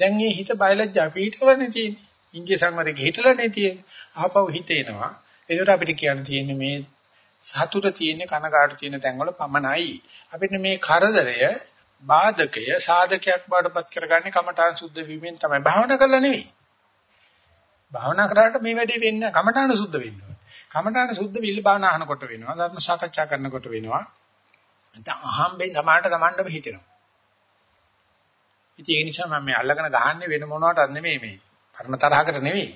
දැන් මේ හිත බයලජ්ජා පිටවලනේ තියෙන්නේ ඉන්දිය සංවරේ හිතලනේ තියෙන්නේ ආපහු හිත එනවා ඒකට අපිට කියන්න තියෙන්නේ මේ සතුට තියෙන කනකාට තියෙන තැන්වල පමණයි. අපිට මේ කරදරය බාධකය සාධකයක් බාටපත් කරගන්නේ කමඨාන් සුද්ධ වීමෙන් තමයි. භාවනා කරලා නෙවෙයි. භාවනා කරාට මේ වැඩේ වෙන්නේ කමඨාන සුද්ධ වෙන්න ඕනේ. කමඨාන සුද්ධ විල් භාවනා අහනකොට වෙනවා. ධර්ම සාකච්ඡා කරනකොට වෙනවා. නැත්නම් අහම්බෙන් තමන්ට තමන්ටම හිතෙනවා. ඉතින් ඒ නිසා මම මේ අල්ලගෙන ගහන්නේ වෙන මොනවටවත් නෙමෙයි මේ. පරණ තරහකට නෙවෙයි.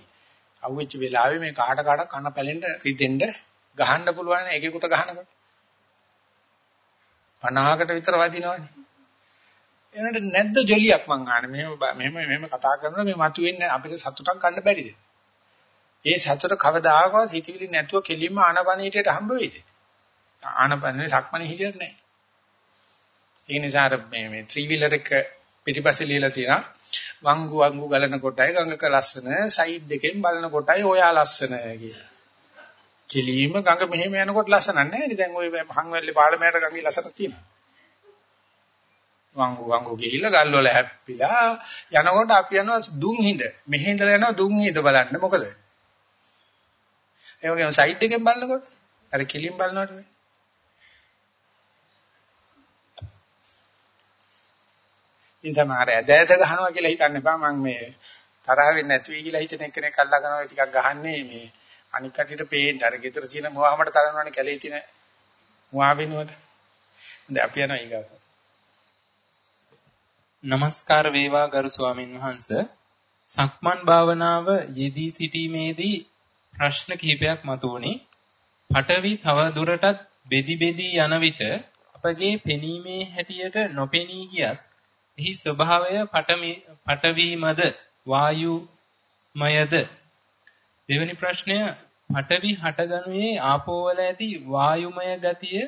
අවුච්ච වෙලාවේ මේ කාට කාට කන පැලෙන්න රිදෙන්න ගහන්න පුළුවන් එකෙකුට ගහනකොට 50කට විතර වදිනවනේ එනට නැද්ද ජොලියක් මං අහන්නේ මෙහෙම මෙහෙම මෙහෙම කතා කරනකොට මේ මතුවෙන්නේ අපිට සතුටක් ගන්න බැරිද ඒ සතුට කවදාකවත් හිතවිලි නැතුව කෙලින්ම ආනපනීටට හම්බ වෙයිද ආනපනේ සක්මනේ හිටියද නැහැ ඒ නිසා මේ මේ ත්‍රී වීලර් එක පිටිපස්සේ ලියලා තියෙනවා වංගු වංගු ගලන කොටයි ගඟක ලස්සන සයිඩ් එකෙන් බලන කොටයි ඔයා ලස්සන කියලා කෙලීම ගඟ මෙහෙම යනකොට ලස්සන නැහැ නේ. දැන් ওই හංවැල්ලේ පාලමයට ගඟේ ලස්සනක් තියෙනවා. වංගු වංගු ගිහිල්ලා ගල් වල හැප්පිලා යනකොට අපි යනවා දුම් හිඳ. මෙහෙ ඉඳලා යනවා දුම් හිඳ බලන්න. මොකද? ඒ වගේම සයිඩ් එකෙන් බලනකොට අර කෙලින් බලනකොට නේ. ඉතින් සමහර ඇද ඇද ගහනවා කියලා හිතන්න එපා. මම මේ තරහ වෙන්නේ නැති වෙයි කියලා හිතන එක්කෙනෙක් අල්ලා ගන්නවා ටිකක් ගහන්නේ මේ අනික් කටියට පේන්න අර ගෙදර තියෙන මුවාමඩ තරනවනේ කැලේ තියෙන මුවා වෙනුවට. දැන් අපි යනවා ඊගාට. নমස්කාර වේවා ගරු ස්වාමින් වහන්සේ. සක්මන් භාවනාව යෙදී සිටීමේදී ප්‍රශ්න කිහිපයක් මතුවුණේ. පටවි තව දුරටත් බෙදි බෙදී යන විට අපගේ පෙනීමේ හැටියට නොපෙනී ගියත් එහි ස්වභාවය පටවීමද වායුමයද දෙවෙනි ප්‍රශ්නය පඨවි හටගනුයේ ආපෝ වල ඇති වායුමය ගතිය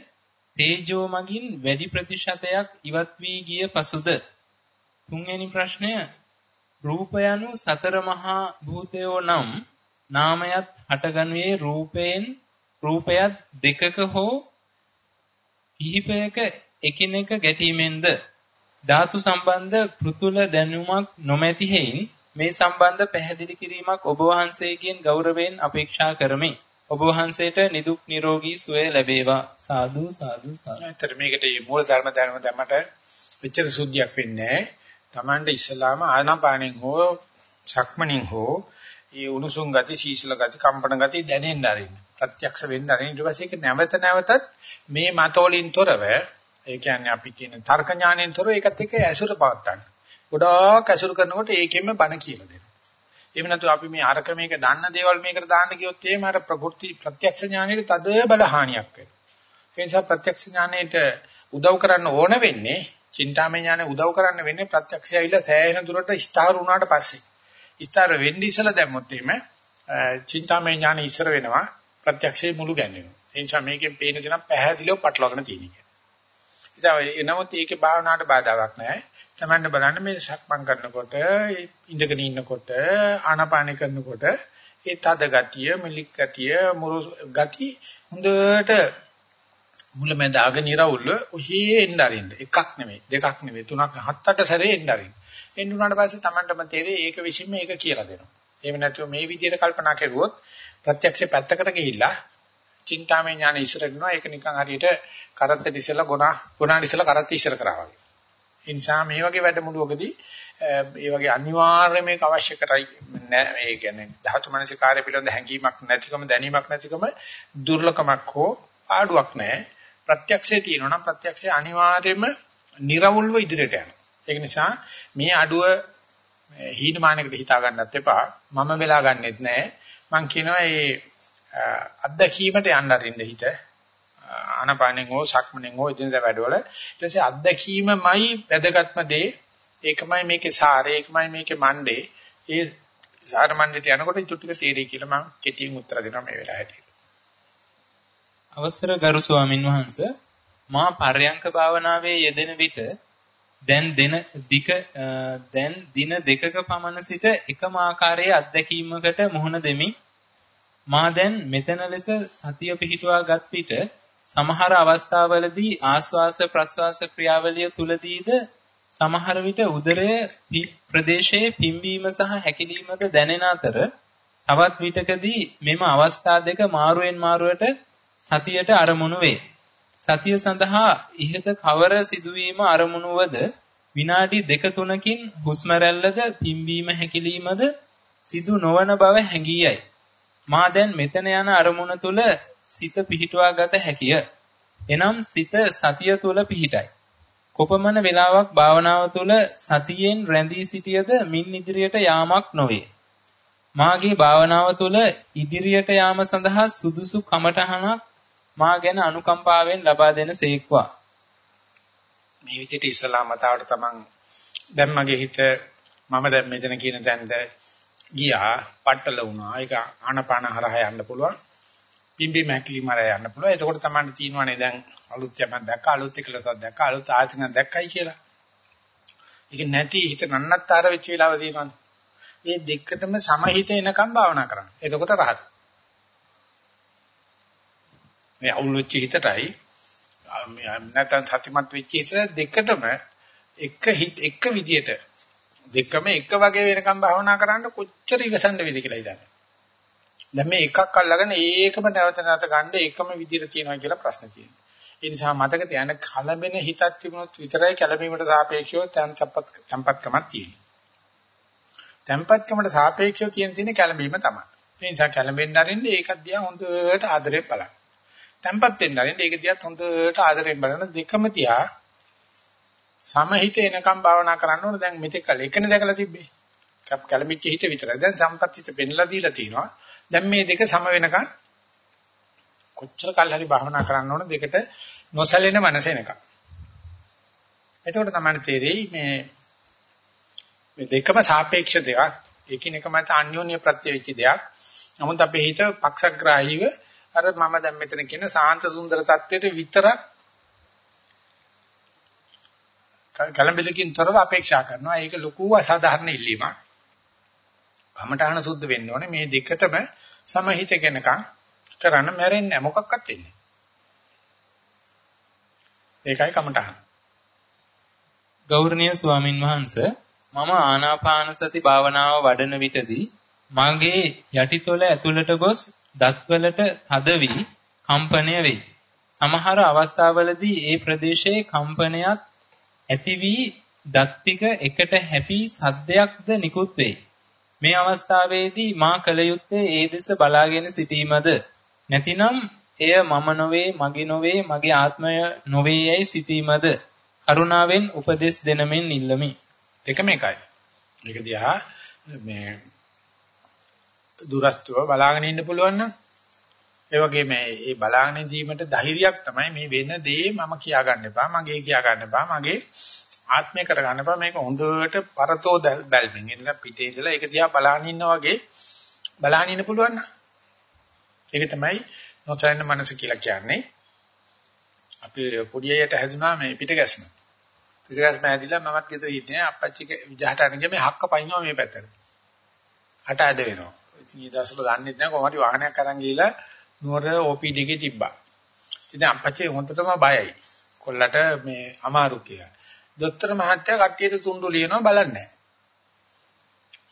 තේජෝ මගින් වැඩි ප්‍රතිශතයක් ඉවත් වී ගිය පසුද තුන්වෙනි ප්‍රශ්නය රූප යනු සතර මහා භූතයෝ නම් නාමයත් හටගනුයේ රූපයෙන් රූපයත් දෙකක හෝ කිහිපයක එකිනෙක ගැටීමෙන්ද ධාතු සම්බන්ධ පෘතුල දැනුමක් නොමැති හේයින් මේ සම්බන්ධ පැහැදිලි කිරීමක් ඔබ වහන්සේගෙන් ගෞරවයෙන් අපේක්ෂා කරමි. ඔබ වහන්සේට නිදුක් නිරෝගී සුවය ලැබේවා. සාදු සාදු සාදු. ඇත්තට මේකට මේ මූල ධර්ම ධර්ම දැමට එච්චර සුද්ධියක් වෙන්නේ නැහැ. Tamande ඉස්ලාම ආනාපානෙන් හෝ සක්මණින් හෝ ඒ උණුසුම් ගති, සීසල ගති, කම්පන ගති දැනෙන්න ආරින්න. ප්‍රත්‍යක්ෂ වෙන්න ආරින්න. ඊට පස්සේ ඒක නැවත නැවතත් මේ මතෝලින් තොරව ඒ කියන්නේ අපි කියන තර්ක ඥාණයෙන් තොරව ඒකත් එක්ක ඇසුර පවත්තන්න. ගොඩාක් ඇසුර කරනකොට ඒකෙම බණ කියලා දෙනවා. එහෙම නැතු අපි මේ අරක මේක දන්න දේවල් මේකට දාන්න ගියොත් එහෙම අර ප්‍රകൃති ප්‍රත්‍යක්ෂ ඥානෙට තද බල හානියක් වෙනවා. ඒ නිසා ප්‍රත්‍යක්ෂ ඥානෙට උදව් කරන්න ඕන වෙන්නේ, චින්තාමය ඥානෙ උදව් කරන්න වෙන්නේ ප්‍රත්‍යක්ෂය ඇවිල්ලා සෑහෙන දුරට ස්ථාර වුණාට පස්සේ. ස්ථාර වෙන්නේ ඉස්සලා දැම්මොත් එහෙම චින්තාමය ඥානෙ ඉස්සර වෙනවා ප්‍රත්‍යක්ෂයේ මුළු ගැන්වෙනවා. ඒ නිසා මේකෙන් පේන දේ නම් පැහැදිලිව පටලවාගෙන තියෙන එක. ඒ නමුත් ඒකේ භාවනාවට බාධාවක් නැහැ. තමන්න බලන්න මේ සක්මන් කරනකොට ඉඳගෙන ඉන්නකොට ආනාපාන කරනකොට ඒ තද ගතිය, මිලික් ගතිය, මුරු ගති හොඳට මුලමෙන්ද අග නිරවුල්ව ඔහේ එන්න අරින්න. එකක් නෙමෙයි, දෙකක් නෙමෙයි, තුනක් හත් අට සැරේ එන්න අරින්න. එන්න උනාට පස්සේ Tamanටම තේරෙයි ඒක විසින්ම ඒක කියලා දෙනවා. එහෙම නැතුව මේ විදිහට කල්පනා කරුවොත් ප්‍රත්‍යක්ෂ පැත්තකට ගිහිල්ලා චින්තාමය ඥාන ඉස්සර කරනවා. ඒක නිකන් හරියට කරත් ඉස්සලා ගොනා ගොනා ඉස්සලා කරත් ඉස්සර කරා වගේ. ඒ නිසා මේ වගේ වැඩමුළුවකදී ඒ වගේ අනිවාර්ය මේක අවශ්‍ය කරයි නෑ ඒ කියන්නේ ධාතු මනසිකාරය පිළිබඳ හැඟීමක් නැතිකම දැනීමක් නැතිකම දුර්ලකමක් හෝ ආඩුවක් නෑ ප්‍රත්‍යක්ෂයේ තියෙනවා නම් ප්‍රත්‍යක්ෂය අනිවාර්යයෙන්ම निराවුල්ව ඉදිරියට යනවා ඒක නිසා මේ අඩුව හීනමානකට හිතා ගන්නත් එපා. මම වෙලා ගන්නෙත් නෑ. මම කියනවා මේ අත්දැකීමට යන්න අරින්න හිත. ආනපානෙන් හෝ සක්මනෙන් හෝ ඉදින්දා වැඩවල. ඊට පස්සේ අත්දැකීමමයි වැදගත්ම දේ. ඒකමයි මේකේ සාරය ඒකමයි මේකේ මණ්ඩේ. ඒ සාර මණ්ඩේට යනකොට ඊට ටික තේරෙයි කියලා මම කෙටියෙන් උත්තර දෙනවා මේ වෙලාවට අවසර ගරු ස්වාමින් වහන්සේ මා පර්යංක භාවනාවේ යෙදෙන විට දැන් දින දික දැන් දින දෙකක පමණ සිට එකම ආකාරයේ අත්දැකීමකට මුහුණ දෙමි මා දැන් මෙතන ලෙස සතිය පිහිටුවාගත් විට සමහර අවස්ථාවලදී ආස්වාස ප්‍රස්වාස ක්‍රියාවලිය තුලදීද සමහර විට උදරය ප්‍රදේශයේ පිම්බීම සහ හැකිලීමද දැනෙන අතර තවත් විටකදී මෙම අවස්ථා දෙක මාරුවෙන් මාරුවට සතියට අරමුණු වේ. සතිය සඳහා ඉහත කවර සිදුවීම අරමුණුවද විනාඩි දෙක තුනකින් හුස්ම රැල්ලද පිම්බීම හැකිලීමද සිදු නොවන බව හැඟියයි. මා දැන් මෙතන යන අරමුණ තුල සිත පිහිටුවා ගත හැකිය. එනම් සිත සතිය තුල පිහිටයි. කොපමණ වේලාවක් භාවනාව තුල සතියෙන් රැඳී සිටියද මින් ඉදිරියට යාමක් නොවේ. මාගේ භාවනාව තුල ඉදිරියට යාම සඳහා සුදුසු කමටහනක් මා ගැන අනුකම්පාවෙන් ලබා දෙන සේක්වා. මේ විදිහට ඉස්ලාමතාවට තමන් දැන් මගේ හිත මම දැන් මෙතන කියන තැනට ගියා, පట్టල වුණා. ඒක ආනපාන හරහා යන්න පුළුවන්. පිම්බි මැකිලි මර යන්න පුළුවන්. එතකොට තමයි තියෙනවනේ දැන් අලුත් යමක් දැක්ක අලුත් එකලසක් දැක්ක අලුත් ආයතනයක් දැක්කයි කියලා. ඒක නැති හිත නන්නත්තර වෙච්ච වෙලාව තියෙනවනේ. මේ දෙකටම සමහිත එනකම් භාවනා කරන්න. එතකොට රහත්. මේ අවුල් වෙච්ච හිතටයි නැත්නම් සතිමත් වෙච්ච හිතට දෙකටම එක හිත එක විදියට දෙකම එක වගේ වෙනකම් භාවනා කරන්න කොච්චර ඉවසන්න වෙයිද කියලා හිතන්න. දැන් මේ එකක් අල්ලගෙන ඒකම නැවත නැවත ගන්න එකම විදිහට තියනවා කියලා ප්‍රශ්න තියෙනවා. ඒ නිසා මතක තියාගන්න කලබෙන හිතක් තිබුණොත් විතරයි කැළඹීමට සාපේක්ෂව තැන්පත් තැන්පත්කමක් තියෙන්නේ. තැන්පත්කමට සාපේක්ෂව තියෙන තියෙන කැළඹීම තමයි. ඒ නිසා කැළඹෙන්න අරින්නේ ඒක දිහා හොඳට ආදරේ බලන්න. තැන්පත් වෙන්න අරින්නේ ඒක දිහා හොඳට ආදරෙන් බලන දෙකම තියා සමහිත එනකම් භාවනා කරන්න ඕන දැන් මෙතෙක් කල එකනේ දැකලා තිබ්බේ. කැළඹිච්ච හිත විතරයි. දැන් සම්පත්තිත පෙන්ලා දීලා තිනවා. දැන් මේ දෙක සම වෙනකන් කොච්චර කල් හරි භාවනා කරන්න ඕන දෙකට නොසැලෙන මනස එනකන්. එතකොට තමයි තේරෙයි මේ මේ දෙකම සාපේක්ෂ දෙයක්. එකිනෙක මත අන්‍යෝන්‍ය ප්‍රත්‍යවිච්ච දෙයක්. නමුත් අපේ හිත පක්ෂග්‍රාහීව අර මම දැන් මෙතන කියන සාන්ත සුන්දර තත්වයට විතරක් කලඹලකින් තොරව අපේක්ෂා කරනවා. ඒක ලොකු අසාධාරණ ඉල්ලීමක්. කමඨාන සුද්ධ වෙන්න ඕනේ මේ දෙකටම සමහිත කෙනකම් කරන්න මැරෙන්නේ මොකක්වත් වෙන්නේ. ඒකයි කමඨාන. ගෞරවනීය ස්වාමින් වහන්සේ මම ආනාපාන සති භාවනාව වඩන විටදී මගේ යටිතොල ඇතුළට ගොස් දත්වලට තද වී කම්පනය වෙයි. සමහර අවස්ථාවලදී ඒ ප්‍රදේශයේ කම්පනයක් ඇති වී දත් ටික එකට හැපි සද්දයක්ද නිකුත් වේ. මේ අවස්ථාවේදී මා කල යුත්තේ ඒ දෙස බලාගෙන සිටීමද නැතිනම් එය මම නොවේ මගේ නොවේ මගේ ආත්මය නොවේ යයි සිටීමද කරුණාවෙන් උපදෙස් දෙනමින් ඉල්ලමි දෙකම එකයි මේක දිහා මේ දුරස්තව බලාගෙන ඉන්න පුළුවන් නම් ඒ වගේ මේ ඒ බලාගෙන ඉඳීමට ධෛර්යයක් තමයි මේ වෙන දේ මම කියා ගන්න එපා මගේ කියා ගන්න එපා මගේ ආත්මය කර ගන්න එපා. මේක හොඳට පරතෝ බැල්මින්. එන්න පිටේ ඉඳලා ඒක දිහා බලාගෙන ඉන්නා වගේ බලාගෙන ඉන්න පුළුවන් නම්. ඒක තමයි නොචලන මනස කියලා කියන්නේ. අපි පොඩි අයට හැදුනා මේ පිට ගැස්ම පිට ගැස්ම හැදිලා මමත් ගෙදර ඉන්නේ අප්පච්චි විජහට අරගෙන මේ හක්ක පයින්නවා මේ පැත්තට. අට ඇද වෙනවා. ඉතින් ඊ දවස්වල දන්නේ නැහැ කොහොමද වාහනයක් අරන් ගිහලා නුවර OPD එකේ තිබ්බා. ඉතින් අපච්චි හොඳටම බයයි. කොල්ලට මේ අමාරු කියලා. දොස්තර මහත්තයා කට්ටියට තුන්ඩු ලියනවා බලන්නේ.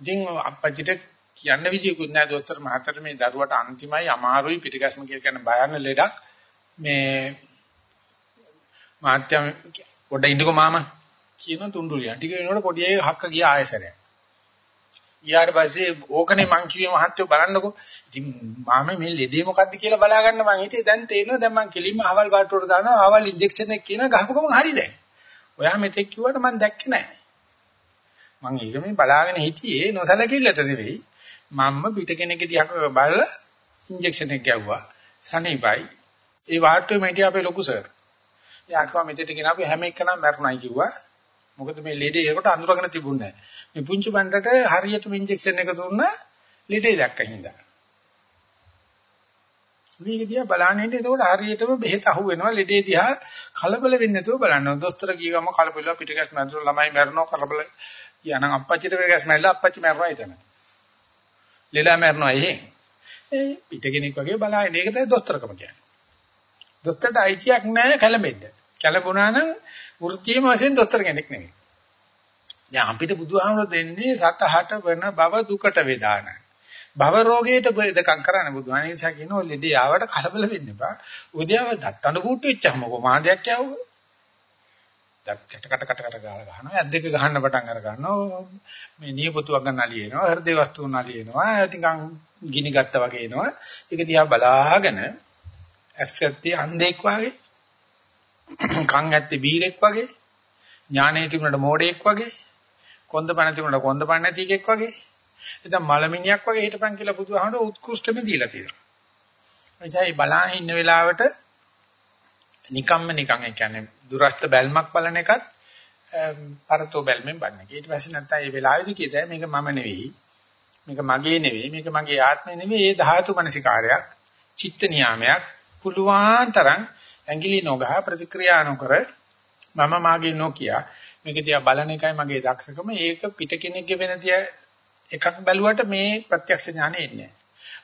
ඉතින් අපච්චිට කියන්න විදියකුත් නැහැ දොස්තර මහත්තයාට මේ දරුවට අන්තිමයි අමාරුයි පිටිගස්ම කියලා කියන බයන්න ලෙඩක් මේ මහත්තයා පොඩ ඉඳකෝ මාමා කියන තුන්ඩු ලියන. ටික වෙනකොට පොඩි අය හක්ක ගියා ආයසරයක්. ඊට පස්සේ ඕකනේ මං කිව්වේ මහත්තයෝ බලන්නකෝ. ඉතින් මාම මේ ලෙඩේ මොකද්ද කියලා බලා ගන්න මං හිතේ දැන් තේරෙනවා දැන් මං කෙලින්ම අවල් බාට්ටුවට දානවා අවල් ඉන්ජෙක්ෂන් එක කියන ගහපු ගමන් හරි දැන්. ඔයා මෙතෙක් කිව්වට මං දැක්කේ නැහැ. මං ඒක මේ බලාගෙන හිටියේ නොසලකිල්ලට නෙවෙයි. මම්ම පිට කෙනෙක්ගේ දිහා බලලා ඉන්ජෙක්ෂන් එක ගැව්වා. සනීපයි. ඒ වාට්ටුවේ මෙටි අපේ ලොකු සර්. යාකවා මෙතෙට ගෙනාපු හැම එකනම මැරුණයි කිව්වා. මොකද මේ ලෙඩේ ඒකට අඳුරගෙන තිබුණේ නැහැ. මේ පුංචි බණ්ඩට හරියටම ඉන්ජෙක්ෂන් එක දුන්නා ලෙඩේ දැක්කින් ඉඳලා. මේක දිහා බලන්න ඉන්නේ එතකොට හරියටම බෙහෙත අහු වෙනවා ලෙඩේ දිහා කලබල වෙන්නේ නැතුව බලන්න. දොස්තර කිය ගම කලබල පිටගස් මැදුර ළමයි මැරෙනවා කලබල. කියනනම් අප්පච්චිට පිටගස් මැරිලා අප්පච්චි මැරුවා එතන. ලෙඩා මැරෙනවා එහෙ. ඒ පිට කෙනෙක් වගේ බලائیں. ඒකට දොස්තරකම කියන්නේ. දොස්තරට අයිතියක් නැහැ කලමෙන්න. කැළඹුණා නම් වෘත්තියම වශයෙන් දොස්තර කෙනෙක් නෙමෙයි. දැන් අපිට බුදුහාමුදුරු දෙන්නේ සතහට වෙන බව දුකට වේදාන. භව රෝගයට දෙකම් කරන්න බුදුහාමී නිසා කියනවා ලෙඩේ ආවට කලබල වෙන්න එපා. උදේව දත්තන පුට්ටු වෙච්චම කො මාදයක් යවුව. දත් කට කට කට කට ගාලා ගහනවා. ඇස් දෙක ගහන්න පටන් අර ගන්නවා. මේ නියපොතුවක් ගන්න නලියනවා. හෘද වස්තුන් නලියනවා. ටිකන් ගිනි ගත්තා වගේ එනවා. ඒක දිහා බලාගෙන ඇස් ඇත්තේ අන්ධෙක් වගේ කන් ඇත්තේ බීරෙක් වගේ ඥානෙ තිබුණට මෝඩෙක් වගේ කොන්ද පණ තිබුණට කොන්ද පණ නැති එකෙක් වගේ එතන මලමිනියක් වගේ හිටපන් කියලා බුදුහාමුදුර උත්කෘෂ්ඨම දීලා තියෙනවා. එනිසා මේ බලන්න ඉන්න වෙලාවට නිකම්ම නිකන් ඒ කියන්නේ දුරස්ත බැල්මක් බලන එකත් පරතෝ බැල්මෙන් බලන එක. ඊට පස්සේ නැත්තම් මේ වෙලාවේදී කියතයි මේක මම නෙවෙයි. මේක මගේ නෙවෙයි. මේක මගේ ආත්මය නෙවෙයි. ඒ ධාතු මනසිකාරයක්, චිත්ත නියාමයක් පුළුවන් තරම් ඇඟිලි නොගහ ප්‍රතික්‍රියා නොකර මම මාගේ නොකිය මේක දිහා බලන එකයි මගේ දක්ෂකම. ඒක පිට කෙනෙක්ගේ වෙන දිහා එකක් බැලුවට මේ ප්‍රත්‍යක්ෂ ඥානෙ එන්නේ නැහැ.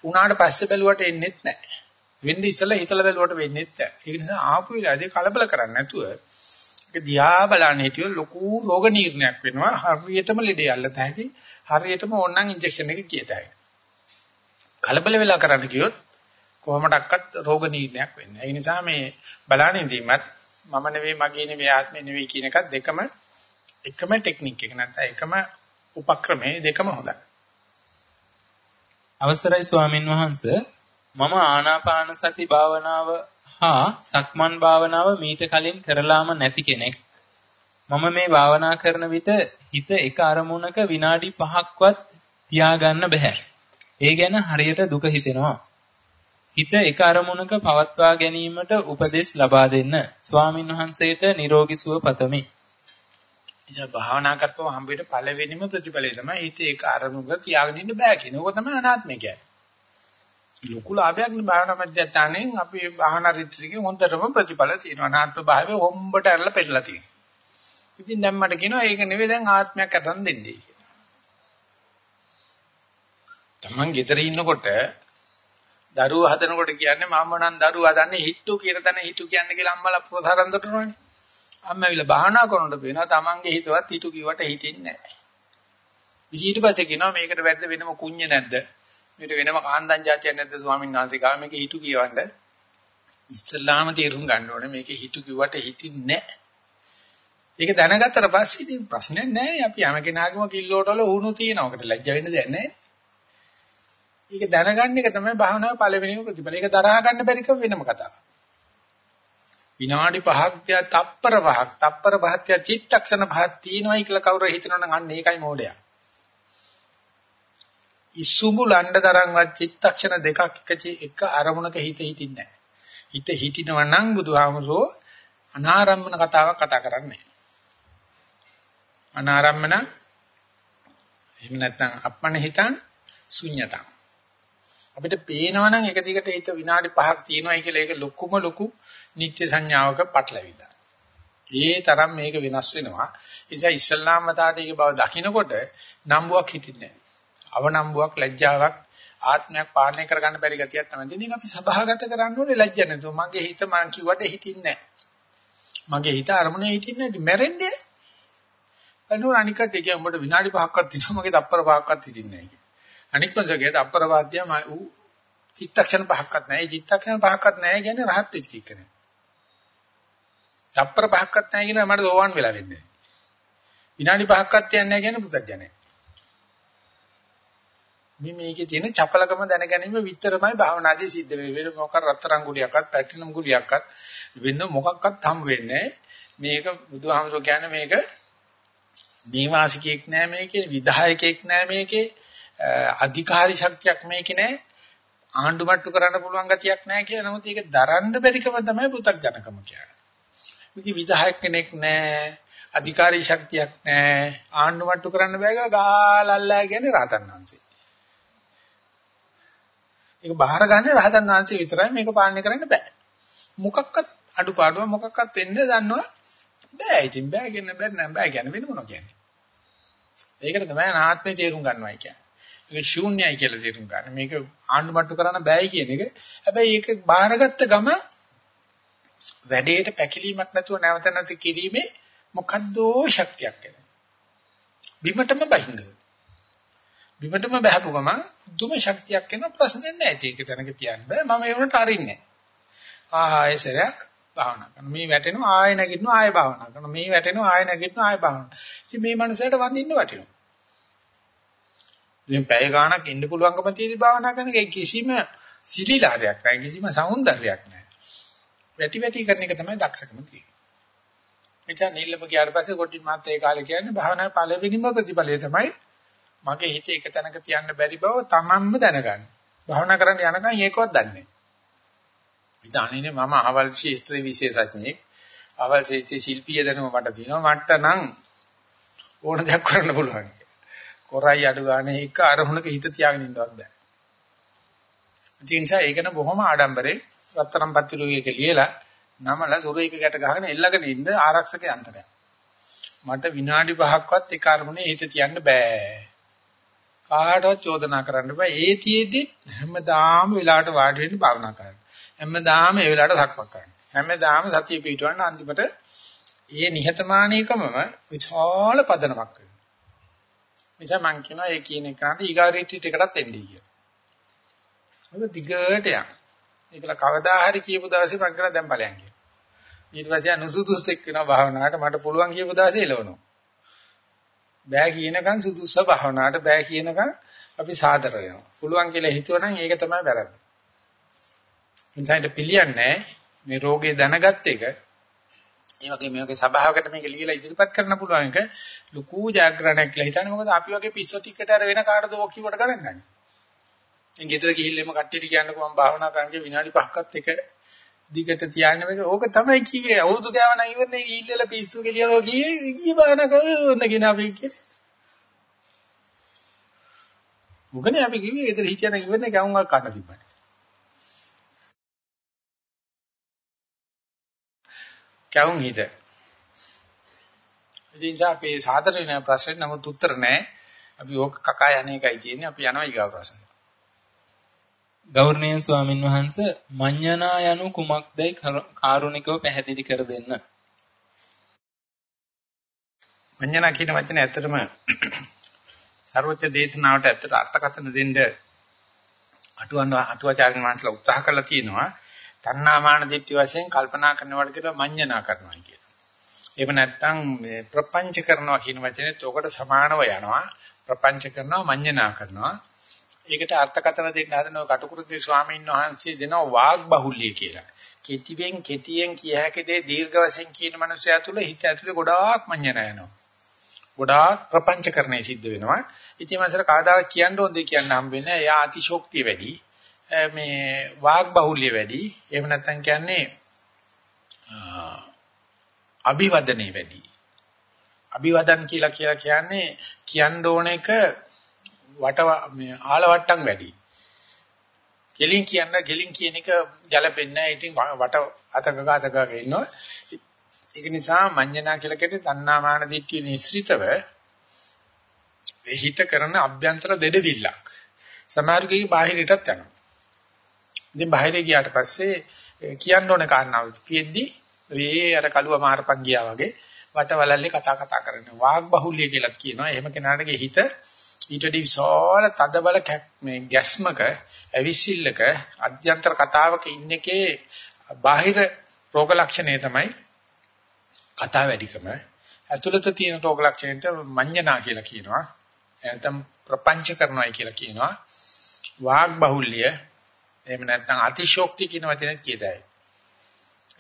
උනාට පස්සේ බැලුවට එන්නේත් නැහැ. වෙන්නේ ඉස්සලා හිතලා බැලුවට වෙන්නේත් නැහැ. ඒක නිසා ආපු වෙලාවේදී කලබල කරන්නේ නැතුව ඒක දිහා බලන්න හිටියො ලොකු රෝග නිర్ణයක් වෙනවා. හරියටම ලෙඩේ අල්ලත හැකි හරියටම ඕනනම් ඉන්ජෙක්ෂන් එක කියතයි. කලබල වෙලා කරන්න කිව්වොත් කොහොමඩක්වත් රෝග නිర్ణයක් වෙන්නේ. ඒ නිසා මේ බලාන ඉඳීමත් මම නෙවෙයි මගේ නෙවෙයි ආත්මෙ නෙවෙයි කියන එකත් දෙකම එකම ටෙක්නික් එක නැත්නම් එකම උපක්‍රමයේ දෙකම හොඳයි. අවසරයි ස්වාමින් වහන්සේ මම ආනාපාන සති භාවනාව හා සක්මන් භාවනාව මීට කලින් කරලාම නැති කෙනෙක්. මම මේ භාවනා කරන විට හිත එක අරමුණක විනාඩි 5ක්වත් තියාගන්න බෑ. ඒ ගැන හරියට දුක හිතෙනවා. හිත එක අරමුණක පවත්වා ගැනීමට උපදෙස් ලබා දෙන්න ස්වාමින් වහන්සේට නිරෝගී සුව පතමි. ඉතින් භාවනා කරපුව හම්බෙට පළවෙනිම ප්‍රතිඵලය තමයි හිත ඒක අරමුණක තියාගෙන ඉන්න බෑ කියන එක තමයි අනාත්මය කියන්නේ. ලොකු ලාභයක් නේ භාවනා මධ්‍යස්ථානෙන් අපි භාවනා රිට්‍රීට් එකේ හොඳටම ප්‍රතිඵල තියෙනවා. අනාත්ම භාවය හොම්බට ඇරලා පෙන්නලා තියෙනවා. ඉතින් දැන් මට කියනවා ඒක නෙවෙයි දැන් ආත්මයක් අතන් දෙන්නේ කියලා. Taman ගෙදර ඉන්නකොට දරුවෝ හදනකොට කියන්නේ මම නම් දරුවා දන්නේ හිට්ටු කියලා තන හිටු කියන්නේ කියලා අම්මලා ප්‍රසාරම් දොටනවනේ. අම්මා විල භාවනා කරනකොට පේනවා තමන්ගේ හිතවත් හිටු කිව්වට හිතෙන්නේ නැහැ. ඊට පස්සේ කියනවා මේකට වැද්ද වෙනම කුඤ්ඤ නැද්ද? මේකට වෙනම කාන්දන් જાතියක් නැද්ද ස්වාමීන් වහන්සේ ගා මේක හිටු කියවන්න. ඉස්ලාම තේරුම් ගන්න ඕනේ මේක හිටු කිව්වට හිතින්නේ නැහැ. ඒක දැනගත්තට පස්සේ ඉතින් ප්‍රශ්නයක් නැහැ. අපි යම කෙනාගේම කිල්ලෝට වල වුණු තියෙනවකට ලැජ්ජ වෙන්න දෙයක් නැහැ. ඒක දැනගන්න එක තමයි භාවනාවේ පළවෙනිම ප්‍රතිඵල. ඒක දරා ගන්න බැරි කම වෙනම කතාවක්. විනාඩි 5ක් තියා තප්පර 5ක් තප්පර 5ක් තියා චිත්තක්ෂණ 5ක් තියෙනවයි කියලා කවුරු හිතනවනම් අන්න ඒකයි මෝඩයා. ඉසුඹු ලණ්ඩ තරම්වත් චිත්තක්ෂණ දෙකක් එක එක අරමුණක හිත හිටින්නේ නැහැ. හිත හිටිනවා නම් බුදුහාමසෝ අනාරම්මන කතාවක් කතා කරන්නේ අනාරම්මන එහෙම නැත්නම් අපමණ හිතන් ශුන්‍යතං අපිට පේනවනම් එක දිගට හිත විනාඩි 5ක් තියෙනවායි කියලා ඒක ලොකුම ලොකු නිත්‍ය සංඥාවක පටලවිල්ල. ඒ තරම් මේක වෙනස් වෙනවා. ඒ නිසා ඉස්ලාම් මතයට ඒක බව දකිනකොට නම්බුවක් හිතින්නේ නැහැ. අවනම්බුවක් ලැජ්ජාවක් ආත්මයක් පාලනය කරගන්න බැරි ගතියක් තමයි තියෙන්නේ. අපි සබහාගත කරන්න ඕනේ ලැජ්ජ නැතුව. මගේ හිත මං කිව්වට හිතින්නේ නැහැ. මගේ හිත අරමුණේ හිතින්නේ නැති මැරෙන්නේ. අනුර අනිකට කිය උඹට විනාඩි 5ක්වත් තිනවා මගේ තප්පර 5ක්වත් හිතින්නේ නැහැ. අනික් මංසගේ තප්පර වාද්‍ය ඌ චිත්තක්ෂණ 5ක්වත් නැහැ. චිත්තක්ෂණ 5ක්වත් නැහැ කියන්නේ රහත් වෙච්ච එක නේ. තප්පර 5ක්වත් නැහැ කියන මට දෝවන් වෙලා වෙන්නේ. විනාඩි 5ක්වත් යන්නේ නැහැ කියන්නේ පුතඥය. මේ මේකේ තියෙන චපලකම දැන ගැනීම විතරමයි භාවනාදී සිද්ධ වෙන්නේ. වෙන මොකක් රත්තරන් ගුලියක්වත් පැටිනම් ගුලියක්වත් වෙන මොකක්වත් හම් වෙන්නේ මේක බුදුහාමුදුරුවෝ කියන්නේ මේක නීවාසිකයක් නෑ මේකේ විධායකයක් නෑ මේකේ අධිකාරී ශක්තියක් මේකේ නෑ ආණ්ඩු මට්ටු කරන්න පුළුවන් ගතියක් නෑ කියලා. නමුත් ඒක දරන්න බැරිකම තමයි පෘථග්ජනකම කියන්නේ. මේකේ විධායක කෙනෙක් නෑ අධිකාරී ශක්තියක් නෑ ආණ්ඩු මට්ටු කරන්න බෑ ගාලල්ලා කියන්නේ රහතන් වහන්සේ. ඒක බාහිර ගන්න රහතන් වහන්සේ විතරයි මේක පාලනය කරන්න බෑ. මොකක්වත් අඩුපාඩුව මොකක්වත් වෙන්න දන්නවා බෑ. ඉතින් බෑ කියන බෑ නෑ බෑ කියන වෙන මොනවා කියන්නේ. ඒකට තමයි අනාත්මේ තේරුම් ගන්නවයි කියන්නේ. ඒක ශූන්‍යයි කියලා තේරුම් ගන්න. මේක ආණ්ඩුමට්ටු කරන්න බෑයි කියන එක. හැබැයි ඒක බාහිරගත්ත ගම වැඩේට පැකිලීමක් නැතුව නැවත නැති කිරීමේ මොකද්දෝ ශක්තියක් එනවා. බිමටම බහින්දෝ. බිමටම බහපු ගම දුම ශක්තියක් එන ප්‍රශ්නේ නැහැ. ඒක තැනක තියන්න බෑ. මම ඒ වුණට අරින්නේ ආයෙ සරයක් භාවනා කරනවා. මේ වැටෙනවා ආයෙ නැගිටිනවා ආයෙ භාවනා කරනවා. මේ වැටෙනවා ආයෙ නැගිටිනවා ආයෙ භාවනා. ඉතින් මේ මනුස්සයාට වඳින්න වටිනවා. ඉතින් පැය ගාණක් ඉන්න පුළුවන්කම තියෙදි භාවනා කරන එක කිසිම සිලිලාරයක් නැහැ. කිසිම సౌందර්යයක් නැහැ. වැටි වැටි කරන එක තමයි දක්ෂකම තියෙන්නේ. එචා නිල්ලම ගියාට පස්සේ කොටින් මාත් ඒ කාලේ කියන්නේ භාවනාවේ පළවෙනිම ප්‍රතිඵලය තමයි මගේ හිත එක තැනක තියන්න බැරි බව තමන්ම දැනගන්න. භාවනා කරන්න යනකම් ඒකවත් දන්නේ නැහැ. ඉතින් මම අහවල් ශාස්ත්‍ර විශේෂඥයෙක්. අහවල් ශාස්ත්‍ර ශිල්පීය දැනුම මට තියෙනවා. මට නම් ඕන දෙයක් කරන්න පුළුවන්. කොරයි අඩු ගන්න එක අරමුණක හිත තියාගෙන ඉන්නවත් බෑ. ඉතින් ඒකන බොහොම ආඩම්බරේ රත්තරන් පත්තිරුවේක ලියලා නමල සුරේක ගැට ගහගෙන එල්ලගෙන ඉන්න ආරක්ෂක යන්ත්‍රයක්. මට විනාඩි 5ක්වත් එක අරමුණේ හිත තියන්න බෑ. කාටවත් චෝදනා කරන්න බෑ. ඒ තියේදී හැමදාම වෙලාවට වාඩි වෙන්න භාවනා කරන්න. හැමදාම ඒ වෙලාවට සක්මක් කරන්න. හැමදාම සතිය පිටවන්න අන්තිමට ඒ නිහතමානීකමම විශාල පදනමක් වෙනවා. නිසා මම කියනවා ඒ කියන එකට ඊගා රිට්‍රීට් එකටත් එන්නේ කියලා. ඔබ දිගට යන්න. ඒකලා කවදා හරි කියපු දවසේ මම කරා දැන් ඵලයන් කියලා. ඊට පස්සේ අනුසුදුසුෙක් වෙනවා භාවනාවට මට පුළුවන් කියපු දවසේ එළවනවා. බෑ කියනකන් සුදුස්ස භාවනාවට බෑ කියනකන් අපි සාදර වෙනවා. පුළුවන් කියලා හිතුවනම් ඒක තමයි වැරද්ද. ඉන්සයිඩ් පිළියන්නේ මේ රෝගේ දැනගත් එක ඒ වගේ මේ වගේ සභාවකට මේක ලියලා ඉදිරිපත් කරන්න පුළුවන් එක ලুকু ජාග්‍රණයක් කියලා හිතන්නේ මොකද අපි වගේ පිස්සු ටිකට අර වෙන කාටද ඔක් කිව්වට ගණන් ගන්න. ඉතින් ගෙදර ගිහිල්ලා එම කට්ටියට කියන්නකෝ මම භාවනා කරන්නේ විනාඩි 5ක්වත් එක දිගට තියාගෙන මේක ඕක තමයි කිව්වේ අවුරුදු ගාන ඉවරනේ ගිහිල්ලා පිස්සු කියලා කියේ ගිය භාවනා කරන්න කියන අපි කියේ. මොකනේ අපි කිව්වේ ගෙදර හිටියන ඉවරනේ කවුන්වක් කන්න තිබ්බනේ. කවුන් හිත. ඉතින් අපේ සාදරේ නෑ ප්‍රශ්නේ නමුත් උත්තර නෑ. අපි ඕක කකා යන්නේ එකයි තියෙන්නේ. අපි යනවා ඊගා ප්‍රශ්න. ගෞරවනීය ස්වාමින් වහන්සේ මඤ්ඤණා යනු කුමක්දයි කාරුණිකව පැහැදිලි කර දෙන්න. මඤ්ඤණා කියන වචනේ ඇත්තටම සර්වත්‍ය දේශනාවට ඇත්තට අර්ථකථන දෙන්න අටුවන් අටුවාචාර්යන් වහන්සේලා උත්සාහ කළා තියෙනවා. තණ්හාමාන දිට්ඨි වශයෙන් කල්පනා කරනවට කියලා මඤ්ඤණා කරනවා කියලා. එහෙම නැත්නම් ප්‍රපංච කරනවා කියන වචනේත් ඔකට සමානව යනවා. ප්‍රපංච කරනවා මඤ්ඤණා කරනවා. ඒකට අර්ථකථන දෙන්න හදන කටුකුරුති ස්වාමීන් වහන්සේ දෙනවා වාග් බහුල්‍ය කියලා. කෙටිවෙන් කෙටියෙන් කිය හැකි දේ දීර්ඝ වශයෙන් කියන මනුස්සයා තුළ හිත ඇතුලේ ගොඩාක් මඤ්ඤණා යනවා. ගොඩාක් ප්‍රපංචකරණය සිද්ධ වෙනවා. ඉතින් මනසට කවදාවත් කියන්න ඕනේ කියන්න හම්බෙන්නේ නැහැ. එයා අතිශෝක්තිය වැඩි. මේ වාග් බහුල්‍ය වැඩි. එහෙම නැත්නම් කියන්නේ අභිවදනේ වැඩි. අභිවදන් කියලා කියලා කියන්නේ කියන්න ඕන එක වට මේ ආලවට්ටම් වැඩි. ගෙලින් කියන්න ගෙලින් කියන එක ගැලපෙන්නේ නැහැ. ඉතින් වට අතක ගාතක ඉන්නවා. ඒක නිසා මඤ්ඤණා කියලා කියන්නේ තණ්හාමාන දිට්ඨිය නිස්ෘතව හිත කරන අභ්‍යන්තර දෙඩවිල්ලක්. සමහරකී බාහිරටත් යනවා. ඉතින් බාහිර ගියාට පස්සේ කියන්න ඕන කාරණාව තියෙද්දි මේ අර කළුව මාරපන් ගියා වගේ වටවලල්ලේ කතා කතා කරනවා. වාග් බහුල්‍ය කියලා කියනවා. එහෙම කෙනාටගේ හිත ඊටදී විශාල තදබල මේ ගැස්මක ඇවිසිල්ලක අධ්‍යන්තර කතාවක ඉන්න එකේ බාහිර රෝග ලක්ෂණය තමයි කතා වැඩිකම. ඇතුළත තියෙන රෝග ලක්ෂණයට මඤ්ඤණා කියලා කියනවා. නැත්නම් ප්‍රපංච කරනවායි කියලා කියනවා. වාග් බහුල්‍ය එහෙම නැත්නම් අතිශෝක්තිය කියන වචනේ කියදයි.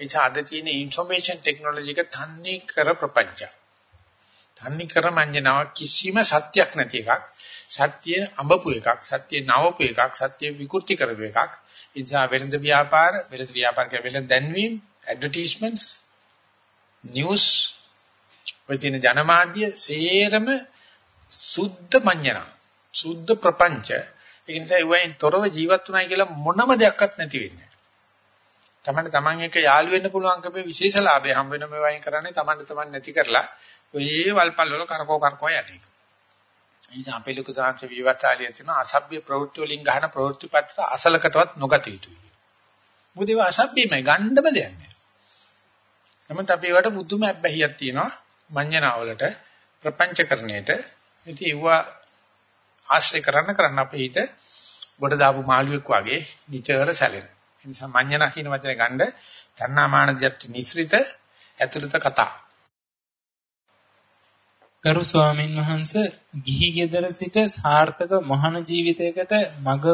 ඒ ඡාද තියෙන ইনফরমේෂන් ටෙක්නොලොජි එක තන්නේ කර ප්‍රපංචය. තන්නේ කර මඤ්ඤනාව කිසිම සත්‍යක් නැති එකක්. සත්‍ය අඹපු එකක්, සත්‍ය නවපු එකක්, සත්‍ය විකෘති කරපු එකක්. ඒ නිසා වෙළඳ ව්‍යාපාර, වෙළඳ ව්‍යාපාර කියන වෙළඳ දැන්වීම, ඇඩ්වර්ටයිස්මන්ට්ස්, නිවුස්, වචින ජනමාධ්‍ය සේරම සුද්ධ මඤ්ඤනා. සුද්ධ ප්‍රපංචය ඒ නිසා ඒවෙන් තොරව ජීවත් වුණයි කියලා මොනම දෙයක්වත් නැති වෙන්නේ. තමන්න තමන් එක යාළු වෙන්න පුළුවන්කමේ විශේෂ ලාභය හම් වෙන මේ වයින් කරන්නේ තමන්ට තමන් නැති කරලා ඔය වල්පල් වල කරකෝ කරකෝ යන්නේ. ඒ නිසා අපේ ලොකු සාංශ විවස්ථාලිය තියෙන අසභ්‍ය ප්‍රවෘත්ති වලින් ගන්න ප්‍රවෘත්ති පත්‍ර අසලකටවත් නොගත යුතුයි. මොකද ඒවා අසභ්‍යමයි ගන්නම දෙයක් නෑ. නමුත් අපි ඒවට බුදුම අබ්බැහියක් තියෙනවා මඤ්ඤණාවලට ප්‍රපංචකරණයට. ඉතින් ඒවා ආශ්‍රය කරන්න කරන්න අපේ හිත ගොඩ දාපු මාළුවෙක් වගේ නිතර සැලෙන. ඒ නිසා මඤ්ඤණ කියන වචනේ ගන්න තණ්හාමාන දියත් නිස්ෘත ඇතුළත කතා. ගරු ස්වාමින් වහන්සේ ගිහි ගෙදර සිට සාර්ථක මහාන ජීවිතයකට මග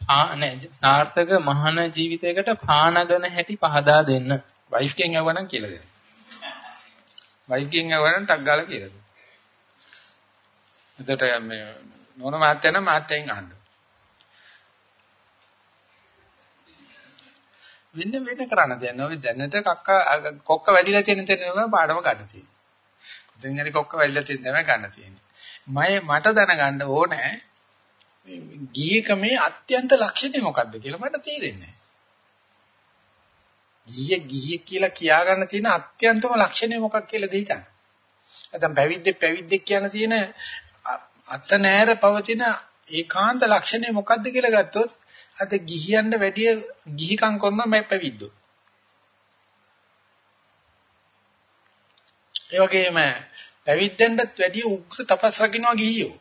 ආ සාර්ථක මහාන ජීවිතයකට පානගෙන හැටි පහදා දෙන්න. වයිෆ් කෙන් යවනම් කියලා දෙන්න. වයිෆ් කෙන් යවනම් ටක් ගාලා කියලා දෙන්න. එතකොට මේ නෝන මහත්තයා නම් මහත්තයෙන් අහන්න. වෙන වෙන කරන්න දෙයක් නෑ. ඔය දැනට කක්ක කොක්ක වැදිලා තියෙන තැන තමයි පාඩම ගන්න තියෙන්නේ. කොතෙන් හරි කොක්ක වැදිලා තියෙන තමයි ගන්න තියෙන්නේ. මම මට දැනගන්න ඕනේ ගීකමේ අත්‍යන්ත ලක්ෂණය මොකක්ද කියලා මට තේරෙන්නේ ගිය ගිය කියලා කියා ගන්න තියෙන අත්‍යන්තම ලක්ෂණය මොකක් කියලාද හිතන්නේ. නැත්නම් පැවිද්දෙක් පැවිද්දෙක් කියන තියෙන අත නෑර පවතින ඒකාන්ත ලක්ෂණය මොකක්ද කියලා ගත්තොත් අද ගිහියන්ට වැඩිය ගිහිකම් කරන මම පැවිද්දෝ. ඒ වගේම පැවිද්දෙන්ටත් වැඩිය උග්‍ර තපස් රකින්නවා ගිහියෝ.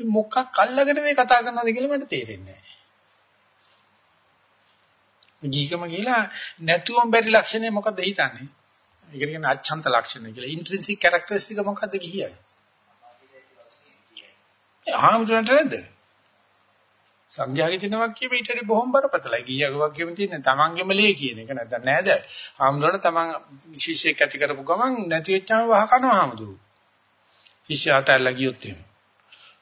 මොකක් අල්ලගෙන මේ කතා කරනවද කියලා මට තේරෙන්නේ නැහැ. ගිහිකම කියලා නැතුවම බැරි ලක්ෂණය මොකද්ද හිතන්නේ? ඒකට කියන්නේ අච්ඡන්ත ලක්ෂණ කියලා. ඉන්ට්‍රින්සික් කැරක්ටරිස්ටික මොකද්ද ගිහියයි? ආහමුදුරන්ට නැද්ද? සංඝයාගේ තියෙනවා කියප ඊට වඩා බොහොම බරපතලයි. ගියාගේ වගේම තියෙන තමන්ගේම ලේ කියන එක නැත්නම් නෑද? ආහමුදුරන් තමන් ශිෂ්‍යෙක් ඇති කරපු ගමන් නැති වෙච්චාම වහ කනවා ආහමුදුරු. ශිෂ්‍යයාට ඇල්ලා ගියොත් එහෙම.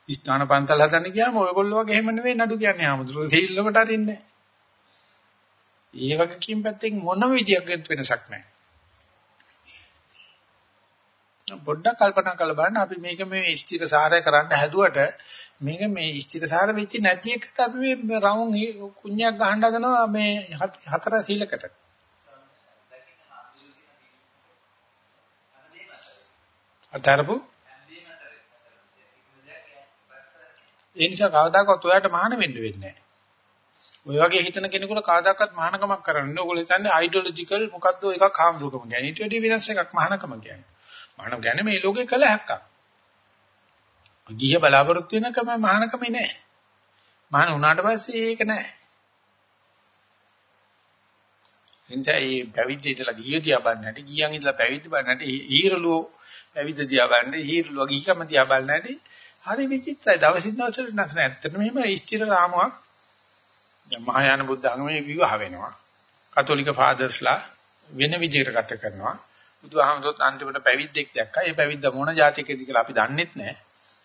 ස්ථාන පන්තල් හදන්න ගියාම ඔයගොල්ලෝ වගේ එහෙම නෙවෙයි නඩු කියන්නේ ආහමුදුරු. සීල්ලකට අරින්නේ. ඒ වගේ කීම් පැත්තෙන් මොනම විදියක් වෙනසක් නැහැ. පොඩ්ඩක් කල්පනා කරලා බලන්න අපි මේක මේ ස්ථිර සාරය කරන්න හැදුවට මේක මේ ස්ථිර සාර වෙච්ච නැති එකක අපි මේ රවුම් කුණ්‍යක් ගහන්න හදනවා මේ හතර සීලකට. අතරපු ඒ නිසා කවදාකවත් ඔයාට මහාන වෙන්න වෙන්නේ නැහැ. ඔය වගේ හිතන කෙනෙකුට කවදාකවත් මහානකමක් කරන්නේ ඕගොල්ලෝ හිතන්නේ අයිඩියොලොජිකල් මොකද්ද එකක් හාමුදුරුකම කියන්නේ. ඊට වඩා වෙනස් එකක් මහානකම කියන්නේ. මහානකම කියන්නේ මේ ලෝකේ කළ හැක්කක්. ගිය බලාපොරොත්තු වෙනකම මහානකමේ නෑ. මහාන වුණාට පස්සේ ඒක නෑ. එනිසා මේ පැවිදි ඉඳලා ගිය දිහා බලන්න හැටි, ගියන් ඉඳලා පැවිදි බලන්න හැටි, ඊරලුව පැවිදි දිහා බලන්න, ඊරලුව ගිහිකම දිහා බලන්න හැටි හරි විචිත්‍රයි. දවසින් දවසට නැස් නෑ. ඇත්තටම මෙහෙම ස්ථිර රාමුවක් දැන් මහායාන බුද්ධ ආගමේ විවාහ වෙනවා. කතෝලික ෆාදර්ස්ලා වෙන විදිහකට ගත කරනවා. බුදුහාමුදුරුවෝ අන්තිමට පැවිද්දෙක් දැක්කා. ඒ පැවිද්ද මොන જાතිකේද කියලා අපි දන්නෙත් නෑ.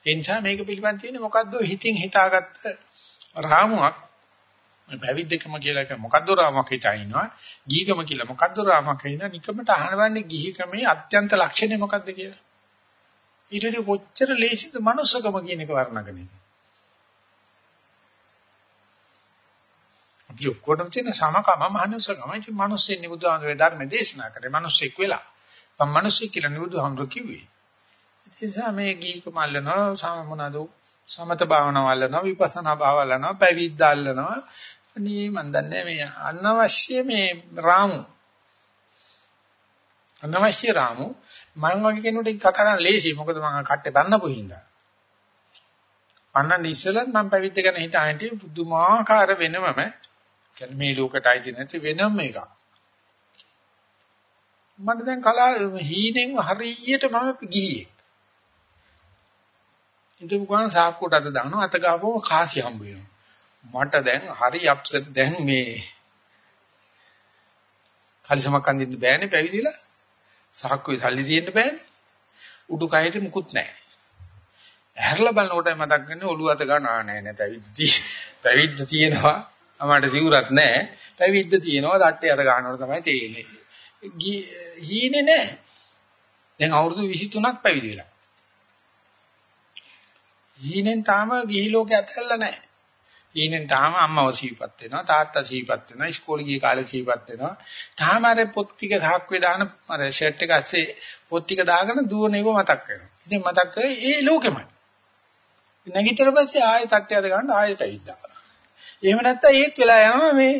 ඒ නිසා මේක පිළිබඳ තියෙන්නේ මොකද්ද හිතින් හිතාගත්ත රාමුවක්. මේ පැවිද්දකම කියලා එක මොකද්ද රාමුවක් හිතා ඉන්නවා. ගීකම කියලා මොකද්ද රාමුවක් හිනා නිකමට අහනවන්නේ ගිහිකමේ අත්‍යන්ත ලක්ෂණය මොකද්ද කියලා. ඊට කොච්චර ලේසිද මනුස්සකම කියන එක වර්ණගෙන ඉන්නේ. අපි ඔක්කොටම තියෙන සමකම මනුස්සකම. ඉතින් මිනිස්සෙන් නිබුදුහාමුදුරේ ධර්ම දේශනා කරේ මිනිස්සෙක් වෙලා. මම මිනිස්සෙක් කියලා නිබුදුහාමුදුර කිව්වේ. ඒ නිසා මේ ගීකම අල්ලනවා සමමනද සමත භාවනාව අල්ලනවා විපස්සනා භාව අල්ලනවා පැවිද්ද අල්ලනවා. අනේ මන් දන්නේ මේ අනවශ්‍ය මේ රාමු. අනවශ්‍ය රාමු මම වගේ කෙනෙකුට කතා කරන්න ලේසි. මොකද මම කට්ටේ බannපු හින්දා. පන්නන්න ඉස්සෙල්ලත් මම පැවිද්ද ගැන හිතාගෙන පුදුමාකාර වෙනමම කියන්නේ මේ ලෝකයට අයිති නැති වෙනම එකක්. මට දැන් කලා හීනෙන් හරියට මම ගිහියේ. ඉතින් ගුවන් සාක්කුවට අත දානවා අත ගාපුවම කාසි හම්බ වෙනවා. මට දැන් හරි අප්සෙට් දැන් මේ කලිසමක් අඳින්න බෑනේ පැවිදිලා. සාක්කුවේ සල්ලි දෙන්න බෑනේ. උඩුකයෙට මුකුත් නැහැ. ඇහැරලා බලනකොට මතක් වෙන්නේ ඔළුව අත ගන්න ආ නෑ නෑ පැවිදි පැවිද්ද තියෙනවා අපකට සිවුරක් නැහැ. පැවිද්ද තියෙනවා දට්ටේ අත ගන්නකොට තමයි තේරෙන්නේ. හීනේ නැහැ. දැන් අවුරුදු 23ක් පැවිදි වෙලා. හීනෙන් තාම ගිහි ලෝකේ අතහැරලා නැහැ. හීනෙන් තාම අම්මව සීපත් වෙනවා තාත්තා සීපත් වෙනවා ඉස්කෝලේ ගිය කාලේ සීපත් වෙනවා. තාම අර පොත් ටික ධාක්වේ දාන අර ෂර්ට් එක ඇස්සේ පොත් ටික දාගෙන දුවන එක මතක් වෙනවා. ඉතින් මතක් කරේ ඒ ලෝකෙමයි. නැගිටිලා පස්සේ ආයෙ තට්ටේ අද ගන්න ආයෙ පැවිද්දා. එහෙම නැත්නම් ඒත් වෙලා යනවා මේ.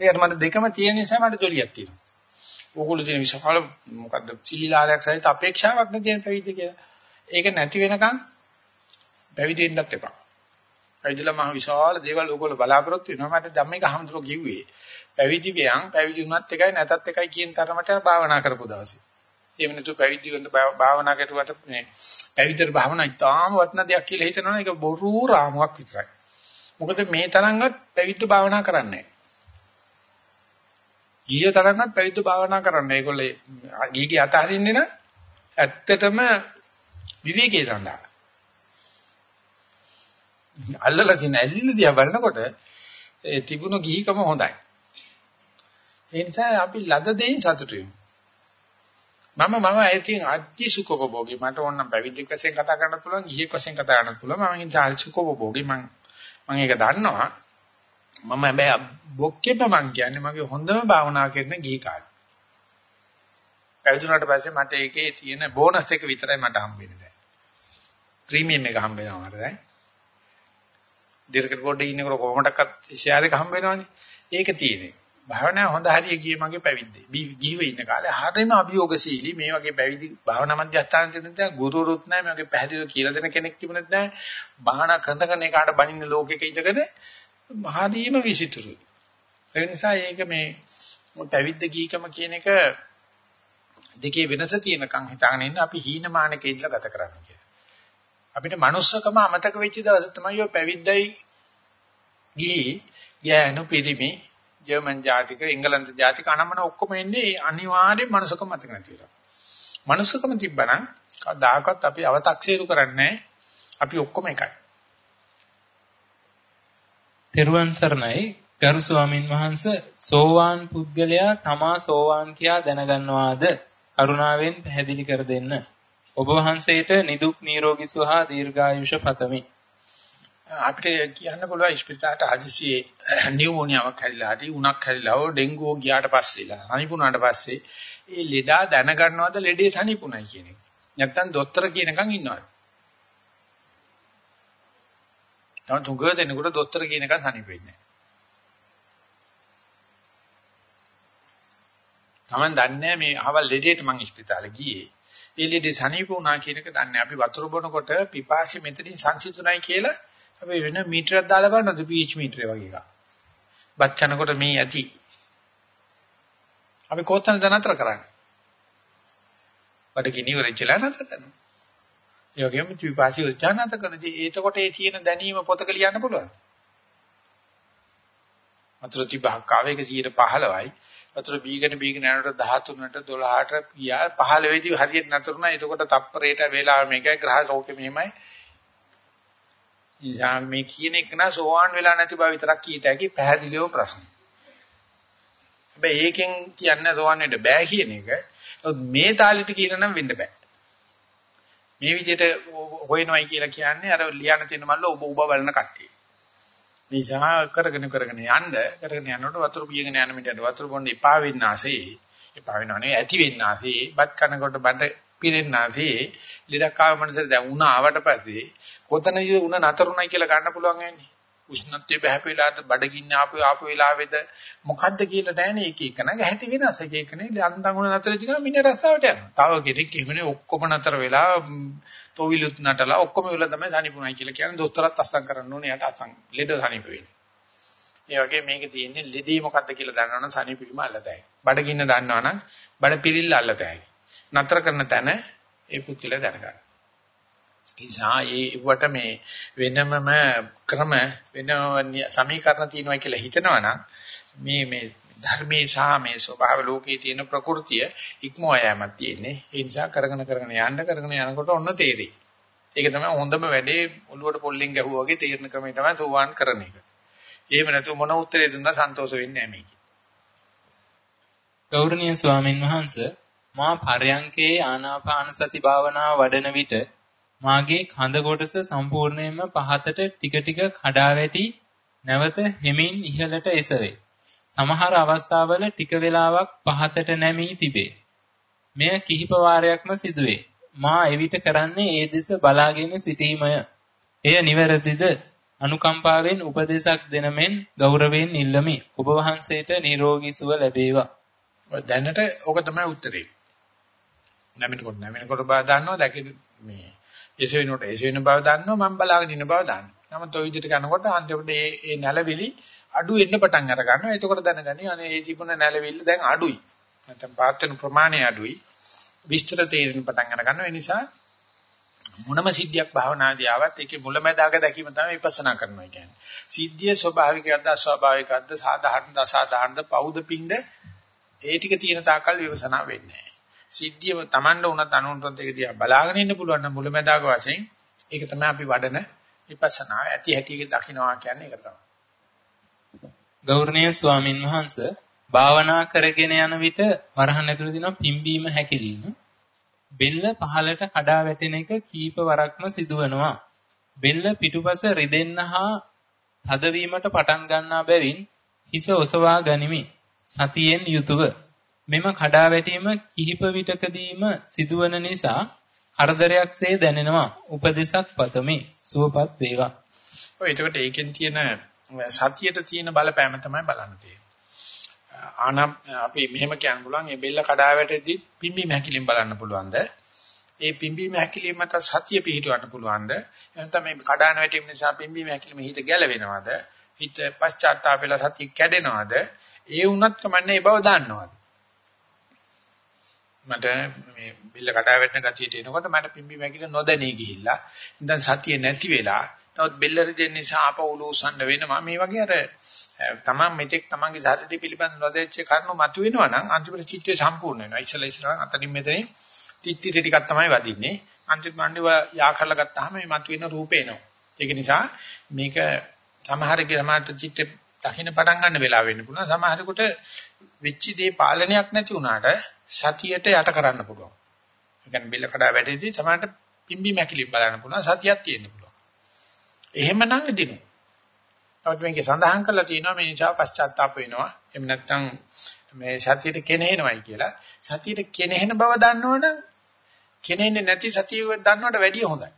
ඒකට මට දෙකම තියෙන නිසා මට ජොලියක් තියෙනවා. ඕගොල්ලෝ තියෙන විශාල මොකද්ද සීලාරයක් සහිත අපේක්ෂාවක් නේ තියෙන පැවිදි කියලා. ඒක නැති වෙනකන් පැවිදි වෙන්නත් එපා. පැවිදිලා මහ විශාල දේවල් ඕගොල්ලෝ බලාපොරොත්තු වෙනවා. මට ධම්මික හඳුරෝ කිව්වේ. පැවිදි වියන් පැවිදි වුණත් එකයි නැතත් එකයි කියන තරමට භාවනා කරපු දවසේ. එහෙම නැතු පැවිදි වෙන්න භාවනා කරුවට මේ පැවිදිතර භාවනා ඉතාම වටින දෙයක් කියලා හිතනවනේ ඒක බොරු රාමුවක් විතරයි. මොකද මේ තරම්වත් පැවිද්ද භාවනා කරන්නේ නැහැ. ඊය තරම්වත් පැවිද්ද භාවනා කරන්නේ. ඒගොල්ලේ ගීගේ අතහරින්නේ නැ ඇත්තටම විවේකයේ සඳහා. අල්ලලා තියෙන ඇල්ලිල දිහා බලනකොට ඒ තිබුණු ගිහිකම හොඳයි. ඒ නිසා අපි ලද දෙයින් සතුටු වෙමු. මම මම ඇතින් අච්චි සුඛෝපභෝගී මට ඕනම් පැවිදික වශයෙන් කතා කරන්න පුළුවන් ගිහියෙක් වශයෙන් කතා කරන්න පුළුවන් මම ඉතින් ආල් සුඛෝපභෝගී මම මම ඒක දන්නවා මම හැබැයි බොක්කෙම මං කියන්නේ මගේ හොඳම භාවනා කරන ගිහි කාලේ. පැවිදුණාට පස්සේ මට ඒකේ තියෙන බෝනස් එක විතරයි මට හම්බෙන්නේ දැන්. ප්‍රීමියම් එක හම්බ වෙනවා මට දැන්. ඩිරෙක්ටර් බෝඩ් එකේ ඉන්නකොට කොහොමඩක්වත් ෂෙයාර් එක හම්බ වෙනවනේ. ඒක තියෙන්නේ. භාවනාව හොඳ හරිය ගියේ මගේ පැවිද්දේ. ගිහිව ඉන්න කාලේ හරියම අභියෝගශීලී මේ වගේ පැවිදි භාවනා මධ්‍යස්ථාන තියෙන දා ගුරුවරුත් නැහැ. මේ වගේ පැහැදිලිව කියලා දෙන කෙනෙක් තිබුණත් නැහැ. භාවනා කරන කෙනෙක් කාට බනින්න ලෝකෙක ඉඳගෙන මහදීම විසිතුරුයි. ඒ නිසා ඒක මේ පැවිද්ද ගීකම කියන එක දෙකේ වෙනස තියෙනකන් හිතාගෙන ඉන්න අපි හීනමානක ඉඳලා ගත කරන්නේ කියලා. අපිට manussකම අමතක වෙච්ච දවස තමයි ඔය පැවිද්දයි ගිහි ගෑනු පිරිමි ජර්මන් ජාතික එංගලන්ත ජාතික අනම්මන ඔක්කොම එන්නේ අනිවාර්යෙන් මනුස්සකම මතක නැති වෙලා. මනුස්සකම තිබ්බනම් කවදාකවත් අපි අව탁සීරු කරන්නේ අපි ඔක්කොම එකයි. තෙරුවන් සරණයි ගරු ස්වාමින් වහන්සේ සෝවාන් පුද්ගලයා තමා සෝවාන් කියා දැනගන්නවාද කරුණාවෙන් පැහැදිලි කර දෙන්න. ඔබ වහන්සේට නිදුක් නිරෝගී සුව හා දීර්ඝායුෂ පතමි. අපිට කියන්න පුළුවන් ස්පිරිතාලට හදිසියේ නියුමෝනියාවක් හැදිලා හරි උණක් හැදිලා හෝ ඩෙන්ගු ගියාට පස්සේලා හනිපුණාට පස්සේ ඒ ලෙඩා දැනගන්නවද ලෙඩේ හනිපුණයි කියන එක. නැත්තම් දොස්තර කියනකම් ඉන්නවද? තම තුඟ දෙනකොට දොස්තර කියනකම් හනිපෙන්නේ නැහැ. Taman දන්නේ මේ අහවල් ලෙඩේට මං ස්පිරිතාලේ ගියේ. ඒ ලෙඩේ හනිපුණා කියන එක දන්නේ අපි වතුර බොනකොට පිපාසි මෙතනින් සංසිඳුණයි කියලා අපි වෙන මීටරයක් දාලා බලනද pH මීටරය වගේ එකක්. බත් කනකොට මේ ඇති. අපි කොතනද නතර කරන්නේ? බඩගිනි වරෙච්චලා නතර කරනවා. ඒ වගේම ත්‍රිපාසී උච්චානත කරනදී ඒතකොට ඒ තියෙන දැනීම පොතක ලියන්න පුළුවන්. වතුර 35ක් ආවේක 15යි. වතුර බීගෙන බීගෙන යනකොට 13ට 12ට ගියා 15 වෙදී හරියට නතරුණා. එතකොට තප්පරේට වේලාව මේකයි ග්‍රහ ලෝකෙ මෙහෙමයි. ඉතින් මේ කියන එක නා සෝවාන් වෙලා නැති බව විතරක් කීත හැකි පැහැදිලිව ප්‍රශ්න. හැබැයි ඒකෙන් කියන්නේ සෝවාන් වෙන්න බෑ කියන එක. මේ තාලෙට කියලා නම් වෙන්න බෑ. මේ විදිහට හොයනවයි කියලා කියන්නේ අර ලියන්න තියෙන මල්ල ඔබ ඔබ බලන කට්ටිය. නිසා කරගෙන කරගෙන යන්න කරගෙන යනකොට වතුර පියගෙන යන මිටට වතුර බොන්න එපා වෙන්න ආසේ. එපා වෙනව නෙවෙයි ඇති වෙන්න ආසේ. බත් කනකොට බඩ පිරෙන්න ආසේ. ලෙඩක් ආව මනසට දැන් උණ ආවට පස්සේ කොතනද උණ නතරුණයි කියලා ගන්න පුළුවන් වෙන්නේ? උෂ්ණත්වයේ බහැපෙලාට බඩගින්න ආපු ආපු වෙලාවෙද මොකද්ද කියලා නැහැනේ එක එක නග හැටි වෙනස් එක එකනේ ලන්දන් උන නතර දිගම මිනිහ රස්සාවට යනවා. තව කෙනෙක් එහෙමනේ ඔක්කොම නතර වෙලා තොවිලුත් නටලා ඔක්කොම වෙලා තමයි සනිපුණයි කියලා කියන්නේ දොස්තරත් අස්සම් කරන්න ඕනේ යට අසං ලෙඩ සනිප වෙන්නේ. ඒ වගේ මේකේ තියෙන්නේ ලෙඩේ මොකද්ද කියලා දන්නවනම් සනිපීම අල්ලතයි. බඩගින්න දන්නවනම් බඩ පිළිල්ල අල්ලතයි. නතර කරන තැන ඒ පුතිල දැනගන්න. නිසා ඒවට මේ වෙනමම ක්‍රම වෙන සමීකරණ තියෙනවා කියලා හිතනවනම් මේ මේ ධර්මයේ සහ මේ ස්වභාව ලෝකයේ තියෙන ප්‍රകൃතිය ඉක්මවා යෑමක් තියෙන්නේ. ඒ නිසා කරගෙන කරගෙන යන්න කරගෙන යනකොට ඔන්න තේරෙයි. ඒක තමයි හොඳම වැඩේ ඔළුවට පොල්ලෙන් ගැහුවා වගේ තීරණ ක්‍රමය තමයි සෝවාන් කරන එක. එහෙම නැතුව මොන උත්තරේ දුන්නා සන්තෝෂ වෙන්නේ නැහැ මේක. ගෞරවනීය ස්වාමින් වහන්සේ මා පරයන්කේ ආනාපාන සති භාවනාව වඩන විට මාගේ කඳ කොටස සම්පූර්ණයෙන්ම පහතට ටික ටික කඩා වැටි නැවත හෙමින් ඉහළට එසවේ. සමහර අවස්ථාවල ටික වේලාවක් පහතට නැමී තිබේ. මෙය කිහිප වාරයක්ම සිදුවේ. මා එවිට කරන්නේ ඒ දෙස බලාගෙන සිටීමය. එය නිවැරදිද? අනුකම්පාවෙන් උපදේශක් දෙන මෙන් ගෞරවයෙන් ඉල්ලමි. ඔබ වහන්සේට නිරෝගී සුව ලැබේවා. දැනට ඕක තමයි උත්තරේ. නැමිනකොට නැමිනකොට බා දන්නවා දැක මේ එසේ වෙනකොට එසේ වෙන බව දන්නවා මම බලාගෙන ඉන්න බව දන්නවා. නමුත් ওই විදිහට කරනකොට අන්තිමට මේ මේ නැලවිලි අඩු වෙන්න පටන් අර ගන්නවා. එතකොට දැනගනි අනේ ඒ තිබුණ නැලවිල්ල දැන් අඩුයි. නැත්නම් පාත් වෙන ප්‍රමාණය අඩුයි. විස්තර තේරෙන්න පටන් අර ගන්නවා. ඒ නිසා මොනම සිද්ධියක් භාවනාදී ආවත් ඒකේ මුලැමැදාක දැකීම තමයි විපස්සනා කරනවා කියන්නේ. සිද්ධිය ස්වභාවිකවද අස්වාභාවිකවද සාධාරණද අසාධාරණද පෞද පින්ද ඒ ටික තියෙන තාකල් විපස්සනා වෙන්නේ නැහැ. සිද්ධිය Tamanda උනත් අනුන්ටත් ඒක දිහා බලාගෙන ඉන්න පුළුවන් නම් මුලැමැදාක වශයෙන් ඒක තමයි අපි වඩන විපස්සනා ඇති හැටි දකින්නවා කියන්නේ ඒක තමයි. ගෞරවනීය ස්වාමින් වහන්සේ භාවනා කරගෙන යන විට වරහන් ඇතුළේ දින පිම්බීම හැකිලිම බෙල්ල පහලට කඩා වැටෙන එක කීප වරක්ම සිදුවනවා. බෙල්ල පිටුපස රිදෙන්න හා තදවීමට පටන් ගන්නා බැවින් හිස ඔසවා ගනිමි. සතියෙන් යුතුව මෙම කඩා වැටීම කිහිප විටකදීම සිදුවන නිසා හර්ධරයක්සේ දැනෙනවා. උපදේශක් පතමි. සුවපත් වේවා. ඔය එතකොට ඒකෙන් තියෙන සතියට තියෙන බලපෑම තමයි බලන්න තියෙන්නේ. ආන අපි මෙහෙම කියන්න පුළුවන් මේ බෙල්ල කඩා වැටෙද්දි පිම්බීම හැකිලින් බලන්න පුළුවන්ද? ඒ පිම්බීම හැකිලිම මත සතිය පිහිටවන්න පුළුවන්ද? එහෙනම් මේ කඩාන වැටීම නිසා පිම්බීම හැකිලිම හිත ගැලවෙනවද? හිත පශ්චාත්තාප වෙලා සතිය කැඩෙනවද? ඒ වුණත් කමන්නේ බව දන්නවද? මට මේ බිල්ල කඩා වැටෙන ගතියට එනකොට මට පිම්බි මැකිල නොදැනී ගිහිල්ලා ඉතින් සතිය නැති වෙලා නමුත් බෙල්ල රිදෙන නිසා අප උලූසන්න වෙනවා. මේ වගේ අර තමන් මෙතෙක් තමන්ගේ ශරීරය පිළිබඳ නොදැච්ච කරුණු මතුවෙනවා නම් අන්තිමට චිත්තය සම්පූර්ණ වෙනවා. ඉස්සලා ඉස්සලා අතනින් මෙතනින් තිත්තිටි ටිකක් තමයි වදින්නේ. අන්තිමට මණ්ඩිව යා කරලා ගත්තාම මේ මතුවෙන රූපේ එනවා. ඒක නිසා මේක සමහරගේ සමහරට චිත්ත දකින්න පටන් ගන්න වෙලාව වෙන්න පුළුවන්. සමහරකට වෙච්ච දේ පාලනයක් නැති වුණාට සතියට යට කරන්න පුළුවන්. ඒ කියන්නේ බිල්ල කඩා වැටෙද්දී සමහරට පිම්බි මැකිලි බලන්න පුළුවන් සතියක් තියෙන්න පුළුවන්. එහෙමනම් දිනු. නමුත් මේකේ සඳහන් කරලා තියෙනවා මේ නිසා පශ්චාත්තාප වෙනවා. එහෙම නැත්නම් මේ සතියට කෙනෙහිනවයි කියලා. සතියට කෙනෙහින බව දන්නවනම් කෙනෙන්නේ නැති සතිය දන්නවට වැඩිය හොඳයි.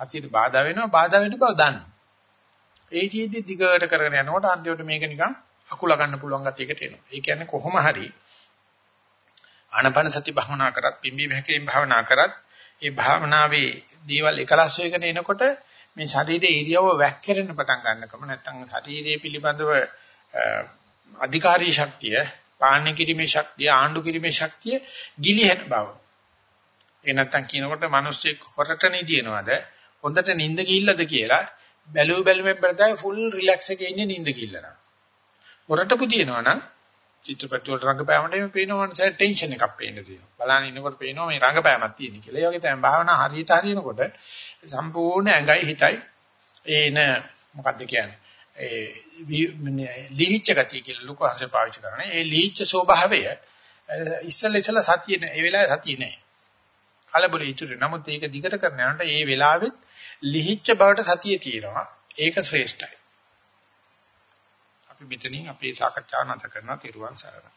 සතියට බාධා වෙනවා බාධා වෙන බව දන්න. ඒ චීදි දිගට කරගෙන යනකොට අන්තිමට මේක නිකන් අකුල ගන්න පුළුවන් ගතියකට එනවා. ඒ කියන්නේ කොහොම හරි ආනපන සති භාවනා කරත් පිම්බි හැකීම් භාවනා කරත් ඒ භාවනාවේ දේවල් එකලස් වෙගෙන එනකොට මේ ශරීරයේ ඉරියව්ව වැක්කිරෙන්න පටන් ගන්නකම නැත්නම් ශරීරයේ පිළිබඳව අධිකාරී ශක්තිය, පාලනය කිරීමේ ශක්තිය, ආණ්ඩු කිරීමේ ශක්තිය ගිලිහෙන බව. ඒ නැත්නම් කියනකොට මිනිස්සෙක් හොරට නිදිනවද, හොඳට නිින්ද ගිහිල්ලාද කියලා බැලුව බැලුමෙන් බලද්දී ෆුල් රිලැක්ස් එකේ ඉන්නේ නිින්ද ගිහිල්ලා. හොරට පුදිනවනම් චිත්‍රපට වල රංගපෑමට මේ පේනවා මනසේ ටෙන්ෂන් එකක් පේන්න තියෙනවා. බලන්න ඉන්නකොට පේනවා මේ රංගපෑමක් තියෙන කියලා. ඒ වගේ තමයි භාවනා හරියට හරියනකොට සම්පූර්ණ ඇඟයි හිතයි ඒන මොකද්ද කියන්නේ? ඒ ලීච්ඡ ගතිය කියලා ලොකු අංශ පාවිච්චි කරන්නේ. ඒ ලීච්ඡ ස්වභාවය ඉස්සෙල්ලා ඉස්සෙල්ලා සතිය නෑ. ඒ වෙලාවේ සතිය නෑ. කලබල ඉතුරු. නමුත් ඒක දිගට කරන යනකොට ඒ වෙලාවෙත් ලිහිච්ඡ බවට සතිය තියෙනවා. ඒක ශ්‍රේෂ්ඨයි. අපි මෙතනින් අපේ සාකච්ඡාව නැවත කරනවා. තිරුවන් සරණයි.